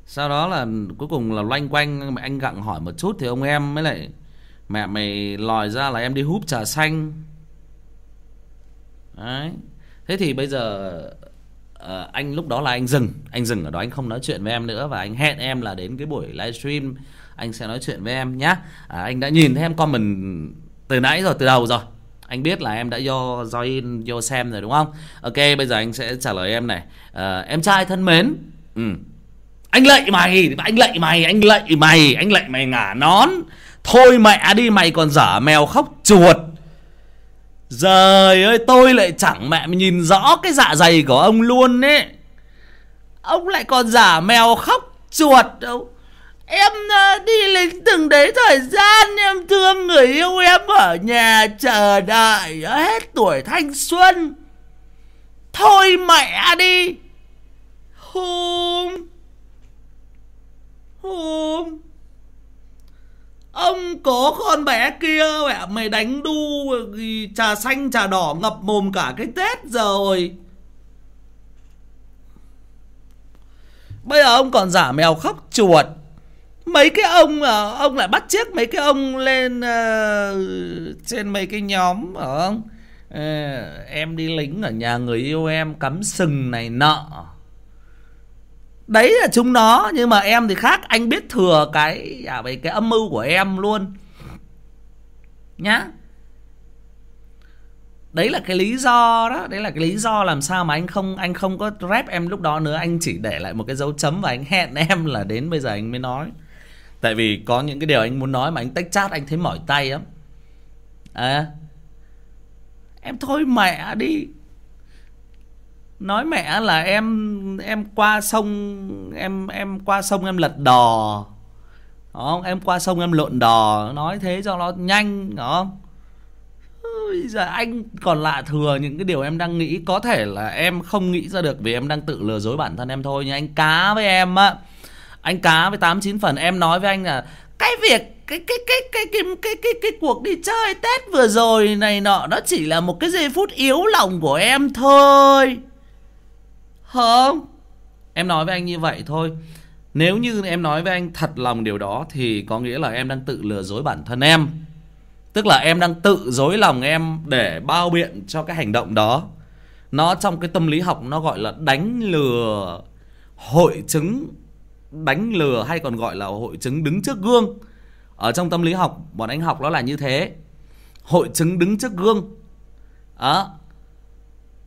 sau đó là cuối cùng là loanh quanh anh gặng hỏi một chút thì ông em mới lại, mẹ mày lòi ra là em đi húp trà xanh. Đấy. Thế thì bây giờ uh, anh lúc đó là anh dừng. Anh dừng ở đó anh không nói chuyện với em nữa và anh hẹn em là đến cái buổi livestream. Anh sẽ nói chuyện với em nhá. À, anh đã nhìn thấy em comment từ nãy rồi từ đầu rồi. Anh biết là em đã do join vô xem rồi đúng không? Ok bây giờ anh sẽ trả lời em này. À, em trai thân mến. Ừ. anh lạy mày anh lạy mày anh lạy mày anh lạy mày ngả nón. Thôi mẹ đi mày còn dở mèo khóc chuột Giời ơi, tôi lại chẳng mẹ nhìn rõ cái dạ dày của ông luôn ấy. Ông lại còn giả mèo khóc chuột đâu. Em ờ, đi lính từng đấy thời gian, Em thương người yêu em ở nhà chờ đợi Hết tuổi thanh xuân. Thôi mẹ đi. Hôm Hôm Ông có con bé kia mẹ mày đánh đu trà xanh trà đỏ ngập mồm cả cái Tết rồi. Bây giờ ông còn giả mèo khóc chuột. Mấy cái ông ông lại bắt chiếc mấy cái ông lên uh, trên mấy cái nhóm ở không? Uh, em đi lính ở nhà người yêu em cắm sừng này nọ đấy là chúng nó nhưng mà em thì khác. Anh biết thừa cái à, về cái âm mưu của em luôn. Nhá. Đấy là cái lý do đó đấy là cái lý do làm sao mà anh không anh không có rep em lúc đó nữa. Anh chỉ để lại một cái dấu chấm và anh hẹn em là đến bây giờ anh mới nói. Tại vì có những cái điều anh muốn nói mà anh tách chat anh thấy mỏi tay lắm. À. Em thôi mẹ đi nói mẹ là em em qua sông em em qua sông em lật đò. Đó, em qua sông em lộn đò nói thế cho nó nhanh đó. Không bây giờ anh còn lạ thừa những cái điều em đang nghĩ. Có thể là em không nghĩ ra được vì em đang tự lừa dối bản thân em thôi nhưng anh cá với em á. Anh cá với tám chín phần em nói với anh là cái việc cái cái cái cái cái cái cái cái cuộc đi chơi Tết vừa rồi này nọ nó chỉ là một cái giây phút yếu lòng của em thôi. Không? Em nói với anh như vậy thôi. Nếu như em nói với anh thật lòng điều đó thì có nghĩa là em đang tự lừa dối bản thân em. Tức là em đang tự dối lòng em để bao biện cho cái hành động đó. Nó trong cái tâm lý học nó gọi là đánh lừa, hội chứng, đánh lừa hay còn gọi là hội chứng đứng trước gương. Ở trong tâm lý học, bọn anh học nó là như thế. Hội chứng đứng trước gương. Đó.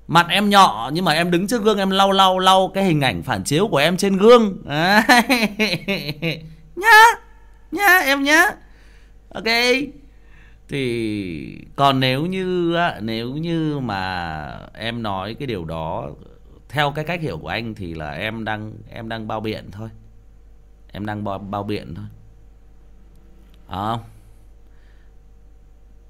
Mặt em nhỏ nhưng mà em đứng trước gương em lau lau lau cái hình ảnh phản chiếu của em trên gương. Nhá. Nhá em nhá. Ok thì còn nếu như nếu như mà em nói cái điều đó theo cái cách hiểu của anh thì là em đang em đang bao biện thôi em đang bao, bao biện thôi à, không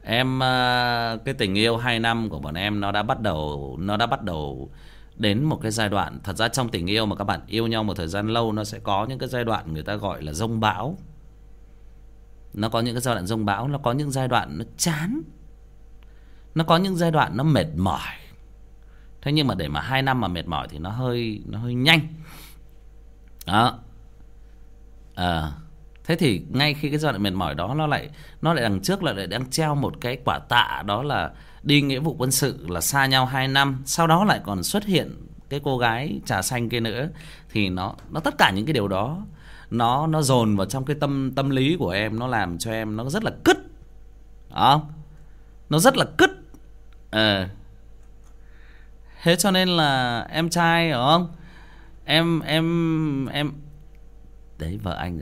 em à, cái tình yêu 2 năm của bọn em nó đã bắt đầu nó đã bắt đầu đến một cái giai đoạn thật ra trong tình yêu mà các bạn yêu nhau một thời gian lâu nó sẽ có những cái giai đoạn người ta gọi là rông bão. Nó có những cái giai đoạn rông bão nó có những giai đoạn nó chán. Nó có những giai đoạn nó mệt mỏi. Thế nhưng mà để mà hai năm mà mệt mỏi thì nó hơi nó hơi nhanh. Đó. À, thế thì ngay khi cái giai đoạn mệt mỏi đó, nó lại nó lại đằng trước là lại đang treo một cái quả tạ đó là đi nghĩa vụ quân sự là xa nhau hai năm, sau đó lại còn xuất hiện cái cô gái trà xanh kia nữa. Thì nó nó tất cả những cái điều đó, nó nó dồn vào trong cái tâm tâm lý của em, nó làm cho em nó rất là cứt đó nó rất là cứt. Ờ. Thế cho nên là em trai, hiểu không? Em em em, đấy, vợ anh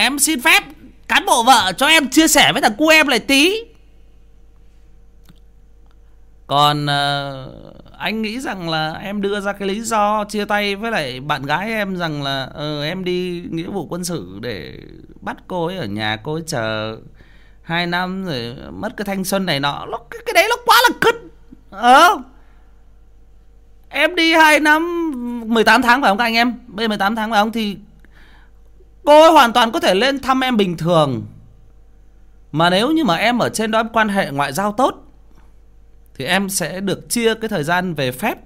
em xin phép cán bộ vợ cho em chia sẻ với thằng cu em lại tí. Còn uh, anh nghĩ rằng là em đưa ra cái lý do chia tay với lại bạn gái em rằng là uh, em đi nghĩa vụ quân sự để bắt cô ấy ở nhà cô ấy chờ hai năm rồi mất cái thanh xuân này nọ nó cái, cái đấy nó quá là cứt ờ. Em đi hai năm 18 tháng phải không các anh em? Bây giờ 18 tháng phải không? Thì cô ấy hoàn toàn có thể lên thăm em bình thường. Mà nếu như mà em ở trên đó em quan hệ ngoại giao tốt thì em sẽ được chia cái thời gian về phép.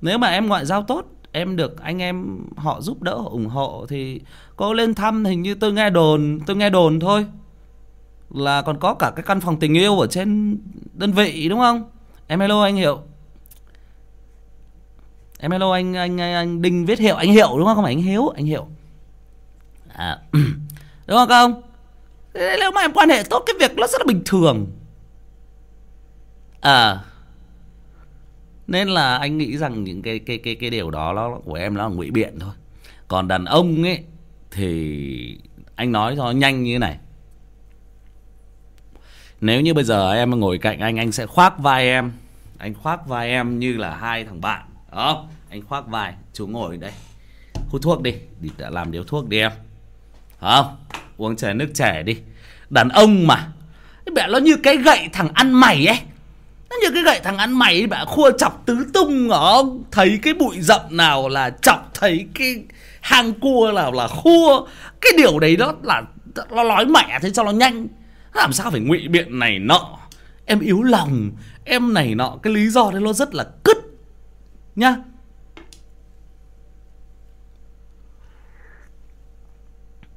Nếu mà em ngoại giao tốt em được anh em họ giúp đỡ họ ủng hộ thì cô lên thăm hình như tôi nghe đồn tôi nghe đồn thôi là còn có cả cái căn phòng tình yêu ở trên đơn vị đúng không? Em hello anh hiệu. Em hello anh anh anh, anh đinh viết hiệu anh hiệu đúng không? Không phải anh hiếu anh hiệu à, đúng không không nếu mà em quan hệ tốt cái việc nó rất là bình thường. À nên là anh nghĩ rằng những cái cái cái cái điều đó nó của em nó là ngụy biện thôi. Còn đàn ông ấy thì anh nói cho nhanh như thế này. Nếu như bây giờ em ngồi cạnh anh anh sẽ khoác vai em. Anh khoác vai em như là hai thằng bạn đó anh khoác vai chú ngồi đây. Hút thuốc đi đi đã làm điếu thuốc đi em không, uống chè nước chè đi. Đàn ông mà. Mẹ nó như cái gậy thằng ăn mày ấy. Nó như cái gậy thằng ăn mày bả khua chọc tứ tung không thấy cái bụi rậm nào là chọc, thấy cái hang cua nào là khua. Cái điều đấy đó là, nó nói mẹ thế cho nó nhanh. Làm sao phải ngụy biện này nọ? Em yếu lòng. Em này nọ, cái lý do đấy nó rất là cứt, nhá.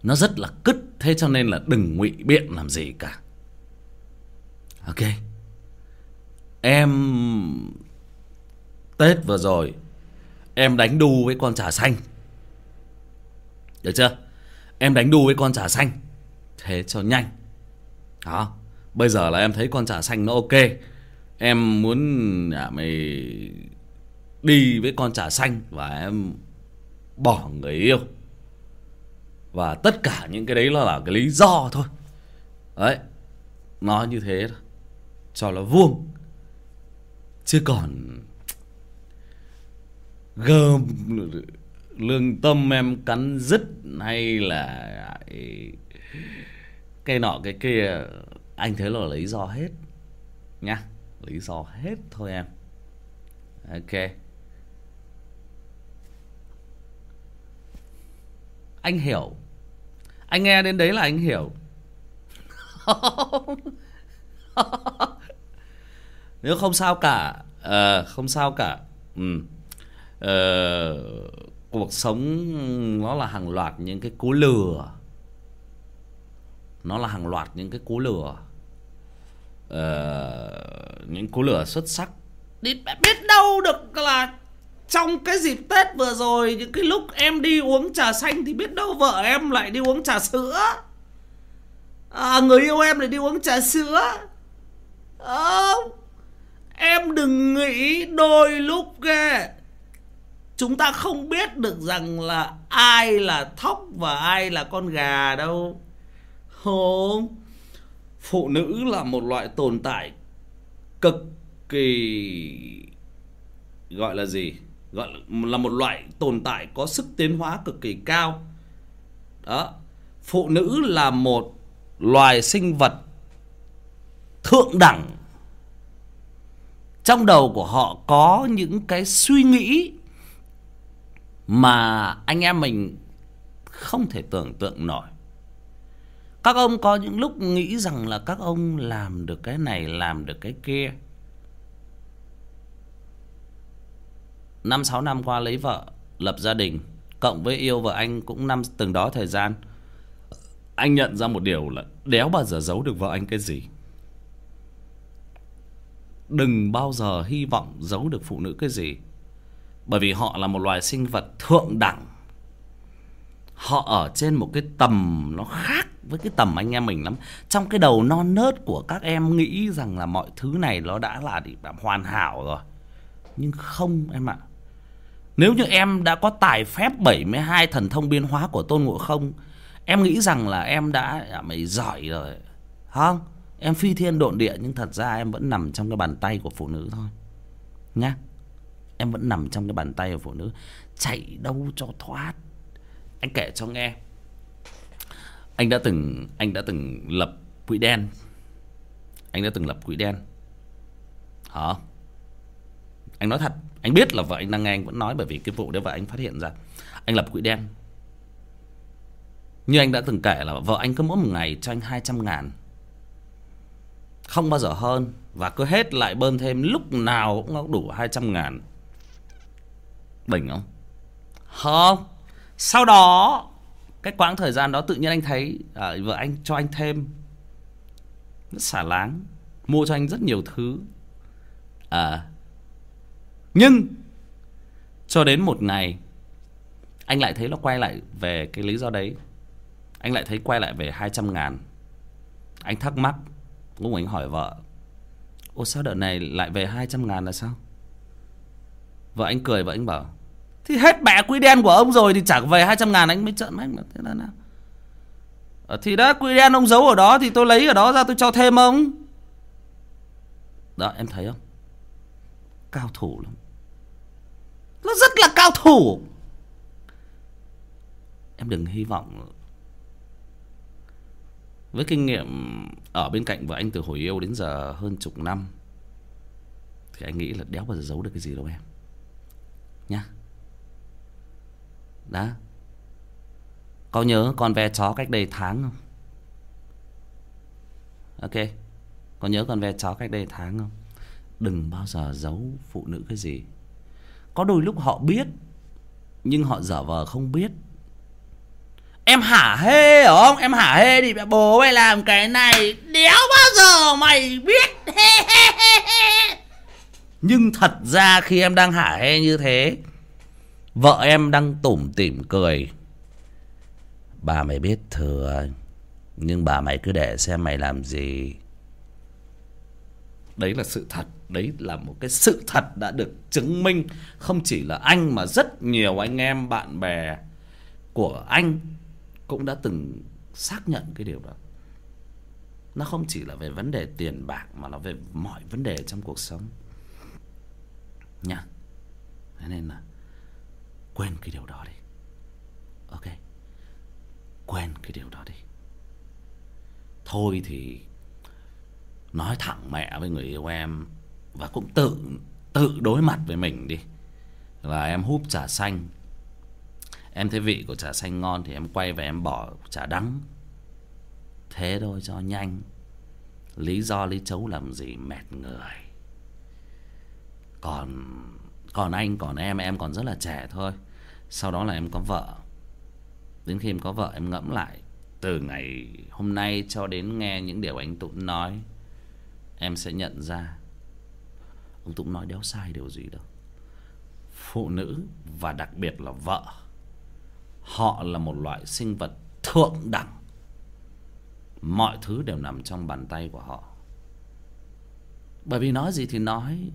Nó rất là cứt, thế cho nên là đừng ngụy biện làm gì cả. Ok. Em, tết vừa rồi, em đánh đu với con trà xanh. Được chưa? Em đánh đu với con trà xanh. Thế cho nhanh. Đó. Bây giờ là em thấy con trà xanh nó ok. Em muốn nhà mày đi với con trà xanh và em bỏ người yêu và tất cả những cái đấy là, là cái lý do thôi. Đấy nói như thế thôi cho nó vuông. Chứ còn gơm lương tâm em cắn dứt hay là cái nọ cái kia anh thấy là lý do hết nhá lý do hết thôi em. Ok. Anh hiểu anh nghe đến đấy là anh hiểu. Nếu không sao cả à, không sao cả. Ừ. à, cuộc sống nó là hàng loạt những cái cú lừa. Nó là hàng loạt những cái cú lừa. À, những cú lừa xuất sắc. Đi biết đâu được là trong cái dịp Tết vừa rồi những cái lúc em đi uống trà xanh thì biết đâu vợ em lại đi uống trà sữa. À, người yêu em lại đi uống trà sữa. Không em đừng nghĩ đôi lúc ghê. Chúng ta không biết được rằng là ai là thóc và ai là con gà đâu. Không. Phụ nữ là một loại tồn tại cực kỳ gọi là gì? Gọi là một loại tồn tại có sức tiến hóa cực kỳ cao. Đó. Phụ nữ là một loài sinh vật thượng đẳng. Trong đầu của họ có những cái suy nghĩ mà anh em mình không thể tưởng tượng nổi. Các ông có những lúc nghĩ rằng là các ông làm được cái này, làm được cái kia. Năm sáu năm qua lấy vợ, lập gia đình, cộng với yêu vợ anh cũng năm từng đó thời gian. Anh nhận ra một điều là đéo bao giờ giấu được vợ anh cái gì. Đừng bao giờ hy vọng giấu được phụ nữ cái gì. Bởi vì họ là một loài sinh vật thượng đẳng. Họ ở trên một cái tầm nó khác với cái tầm anh em mình lắm. Trong cái đầu non nớt của các em nghĩ rằng là mọi thứ này nó đã là hoàn hảo rồi. Nhưng không, em ạ nếu như em đã có tài phép 72 thần thông biên hóa của Tôn Ngộ Không Em nghĩ rằng là em đã à, mày giỏi rồi. Không Em phi thiên độn địa nhưng thật ra em vẫn nằm trong cái bàn tay của phụ nữ thôi. Nhá. Em vẫn nằm trong cái bàn tay của phụ nữ. Chạy đâu cho thoát? Anh kể cho nghe. Anh đã từng Anh đã từng lập quỹ đen. Anh đã từng lập quỹ đen. Hả? Anh nói thật. Anh biết là vợ anh đang nghe anh vẫn nói Bởi vì cái vụ đấy vợ anh phát hiện ra. Anh lập quỹ đen. Như anh đã từng kể là vợ anh cứ mỗi một ngày cho anh 200 ngàn. Không bao giờ hơn Và cứ hết lại bơm thêm lúc nào cũng đủ 200 ngàn. Đỉnh không? Không. Sau đó Cái quãng thời gian đó tự nhiên anh thấy à, Vợ anh cho anh thêm. Rất xả láng. Mua cho anh rất nhiều thứ. À nhưng Cho đến một ngày Anh lại thấy nó quay lại về cái lý do đấy. Anh lại thấy quay lại về 200 ngàn. Anh thắc mắc Lúc anh hỏi vợ Ồ sao đợt này lại về 200 ngàn là sao? Vợ anh cười vợ anh bảo Thì hết mẹ quỹ đen của ông rồi Thì chẳng về 200 ngàn anh mới trợn mắt mà Thế là nào? Ờ, Thì đã quỹ đen ông giấu ở đó Thì tôi lấy ở đó ra tôi cho thêm ông. Đó em thấy không? Cao thủ lắm. Nó rất là cao thủ. Em đừng hy vọng. Với kinh nghiệm Ở bên cạnh vợ anh từ hồi yêu đến giờ Hơn chục năm, Thì anh nghĩ là đéo bao giờ giấu được cái gì đâu em. Nhá. Đó. Có nhớ con ve chó cách đây tháng không? Ok. Có nhớ con ve chó cách đây tháng không? Đừng bao giờ giấu phụ nữ cái gì. Có đôi lúc họ biết, Nhưng họ giả vờ không biết. Em hả hê, hiểu không? Em hả hê đi mẹ bố mày làm cái này. Đéo bao giờ mày biết? Nhưng thật ra khi em đang hả hê như thế, vợ em đang tủm tỉm cười. Bà mày biết thừa, nhưng bà mày cứ để xem mày làm gì. Đấy là sự thật đấy là một cái sự thật đã được chứng minh. Không chỉ là anh mà rất nhiều anh em, bạn bè của anh cũng đã từng xác nhận cái điều đó. Nó không chỉ là về vấn đề tiền bạc mà nó về mọi vấn đề trong cuộc sống. Nha. Thế nên là quên cái điều đó đi. Ok. Quên cái điều đó đi. Thôi thì nói thẳng mẹ với người yêu em và cũng tự tự đối mặt với mình đi. Là em húp trà xanh. Em thấy vị của trà xanh ngon thì em quay về em bỏ trà đắng. Thế thôi cho nhanh. Lý do lý chấu làm gì mệt người. Còn còn anh, còn em em còn rất là trẻ thôi. Sau đó là em có vợ. Đến khi em có vợ, em ngẫm lại, từ ngày hôm nay cho đến nghe những điều anh tụng nói, em sẽ nhận ra ông tụng nói đéo sai điều gì đâu. Phụ nữ và đặc biệt là vợ, họ là một loại sinh vật thượng đẳng. Mọi thứ đều nằm trong bàn tay của họ. Bởi vì nói gì thì nói,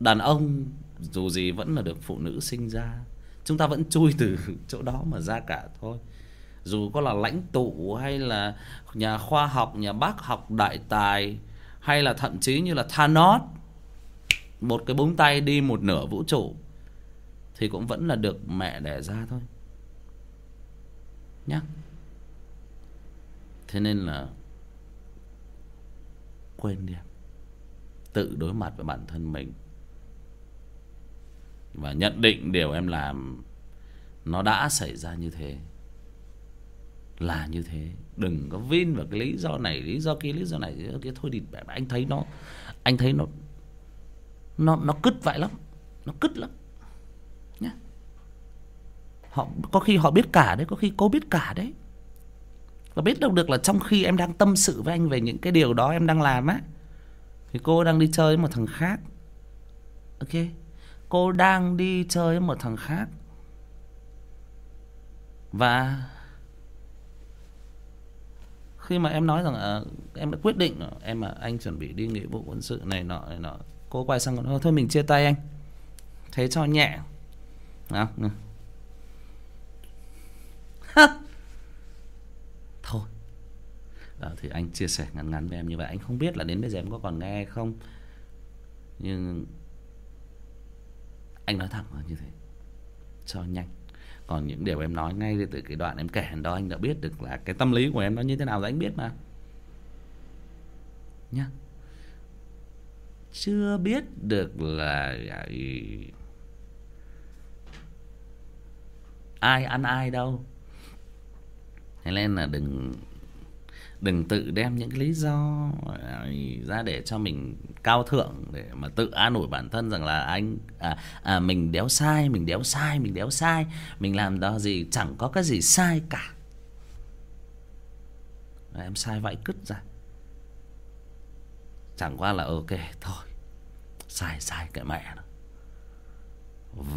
đàn ông dù gì vẫn là được phụ nữ sinh ra, chúng ta vẫn chui từ chỗ đó mà ra cả thôi. Dù có là lãnh tụ hay là nhà khoa học, nhà bác học đại tài, hay là thậm chí như là Thanos một cái búng tay đi một nửa vũ trụ thì cũng vẫn là được mẹ đẻ ra thôi. Nhá. Thế nên là quên đi tự đối mặt với bản thân mình. Và nhận định điều em làm nó đã xảy ra như thế, là như thế. Đừng có vin vào cái lý do này, lý do kia, lý do này. Lý do kia. Thôi thì anh thấy nó, anh thấy nó nó nó cứt vậy lắm. Nó cứt lắm. Nhá. Họ có khi họ biết cả đấy có khi cô biết cả đấy. Và biết đâu được là trong khi em đang tâm sự với anh về những cái điều đó em đang làm á thì cô đang đi chơi với một thằng khác. Ok? Cô đang đi chơi với một thằng khác. Và khi mà em nói rằng à, em đã quyết định em mà anh chuẩn bị đi nghĩa vụ quân sự này nọ này nọ cô quay sang còn thôi mình chia tay anh. Thế cho nhẹ. À, thôi. À, thì anh chia sẻ ngắn ngắn với em như vậy. Anh không biết là đến bây giờ em có còn nghe không. Nhưng anh nói thẳng là như thế. Cho nhanh. Còn những điều em nói ngay từ cái đoạn em kể đó anh đã biết được là cái tâm lý của em nó như thế nào rồi anh biết mà. Nhá chưa biết được là à, ai ăn ai đâu. Thế nên là đừng đừng tự đem những cái lý do ra để cho mình cao thượng để mà tự an ủi bản thân rằng là anh à, à mình đéo sai mình đéo sai mình đéo sai. Mình làm đó gì chẳng có cái gì sai cả. Em sai vậy cứt ra chẳng qua là ok thôi. Sai sai cái mẹ nó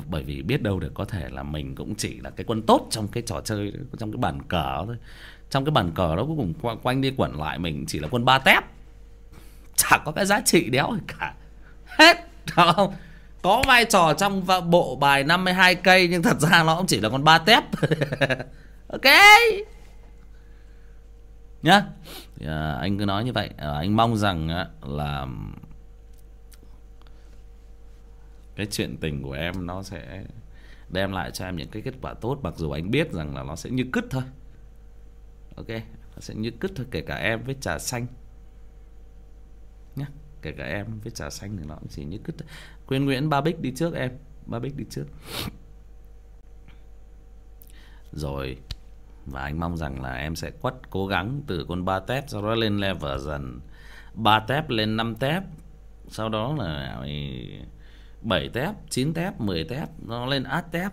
bởi vì biết đâu được có thể là mình cũng chỉ là cái quân tốt trong cái trò chơi, trong cái bàn cờ thôi. Trong cái bàn cờ đó cuối cùng quanh đi quẩn lại mình chỉ là quân ba tép. Chả có cái giá trị đéo gì cả. Hết không? Có vai trò trong bộ bài 52 cây, nhưng thật ra nó cũng chỉ là con ba tép. Ok. Nhá à, anh cứ nói như vậy. À, anh mong rằng á, là cái chuyện tình của em nó sẽ đem lại cho em những cái kết quả tốt mặc dù anh biết rằng là nó sẽ như cứt thôi. Ok nó sẽ như cứt thôi kể cả em với trà xanh. Nhé kể cả em với trà xanh thì nó chỉ như cứt Quyên nguyễn ba bích đi trước em ba bích đi trước. Rồi và anh mong rằng là em sẽ quất cố gắng từ con ba tép sau đó lên level dần. Ba tép lên năm tép sau đó là bảy tép chín tép mười tép nó lên át tép.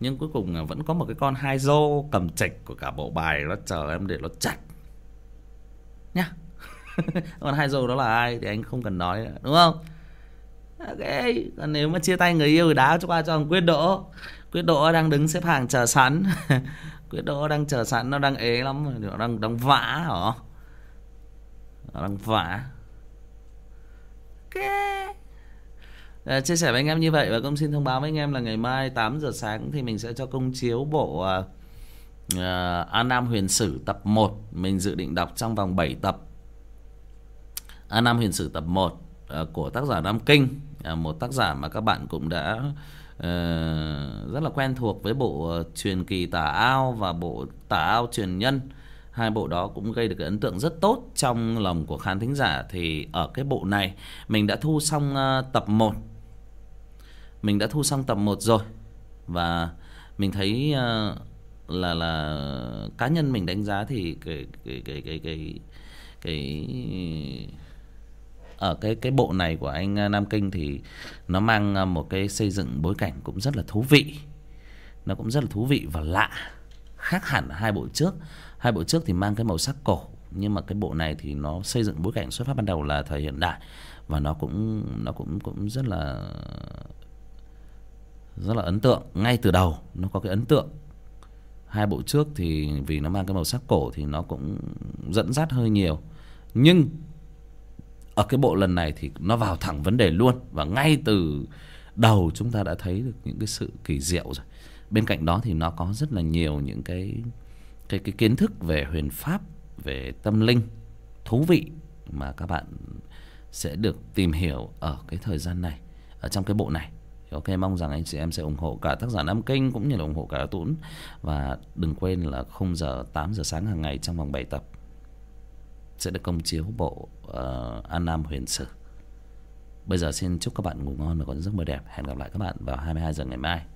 Nhưng cuối cùng vẫn có một cái con hai dô cầm trịch của cả bộ bài nó chờ em để nó chặt nhá. Còn hai dô đó là ai thì anh không cần nói nữa, đúng không? Ok còn nếu mà chia tay người yêu thì đá cho qua cho thằng quyết đỗ quyết đỗ đang đứng xếp hàng chờ sẵn. Quyết đỗ đang chờ sẵn nó đang ế lắm nó đang đang vã hả? Nó đang vã. Okay. À, chia sẻ với anh em như vậy và cũng xin thông báo với anh em là ngày mai 8 giờ sáng thì mình sẽ cho công chiếu bộ uh, uh, An Nam Huyền Sử tập 1 mình dự định đọc trong vòng 7 tập. An Nam Huyền Sử tập 1 uh, à, của tác giả Nam Kinh. Uh, một tác giả mà các bạn cũng đã uh, Ờ, rất là quen thuộc với bộ ờ, truyền kỳ tả ao và bộ tả ao truyền nhân. Hai bộ đó cũng gây được cái ấn tượng rất tốt trong lòng của khán thính giả. Thì ở cái bộ này, mình đã thu xong ờ, tập 1 mình đã thu xong tập 1 rồi. Và mình thấy là là cá nhân mình đánh giá thì cái cái cái cái cái cái ở cái cái bộ này của anh ờ, Nam Kinh thì nó mang ờ, một cái xây dựng bối cảnh cũng rất là thú vị. Nó cũng rất là thú vị và lạ. Khác hẳn hai bộ trước. Hai bộ trước thì mang cái màu sắc cổ, nhưng mà cái bộ này thì nó xây dựng bối cảnh xuất phát ban đầu là thời hiện đại và nó cũng nó cũng cũng rất là rất là ấn tượng ngay từ đầu nó có cái ấn tượng hai bộ trước thì vì nó mang cái màu sắc cổ thì nó cũng dẫn dắt hơi nhiều nhưng ở cái bộ lần này thì nó vào thẳng vấn đề luôn. Và ngay từ đầu chúng ta đã thấy được những cái sự kỳ diệu rồi. Bên cạnh đó thì nó có rất là nhiều những cái cái cái kiến thức về huyền pháp, về tâm linh thú vị mà các bạn sẽ được tìm hiểu ở cái thời gian này, ở trong cái bộ này. Ok, mong rằng anh chị em sẽ ủng hộ cả tác giả Nam Kinh cũng như là ủng hộ cả tuấn. Và đừng quên là không giờ 8 giờ sáng hàng ngày trong vòng 7 tập sẽ được công chiếu bộ uh, An Nam Huyền Sử. Bây giờ xin chúc các bạn ngủ ngon và có giấc mơ đẹp. Hẹn gặp lại các bạn vào 22 giờ ngày mai.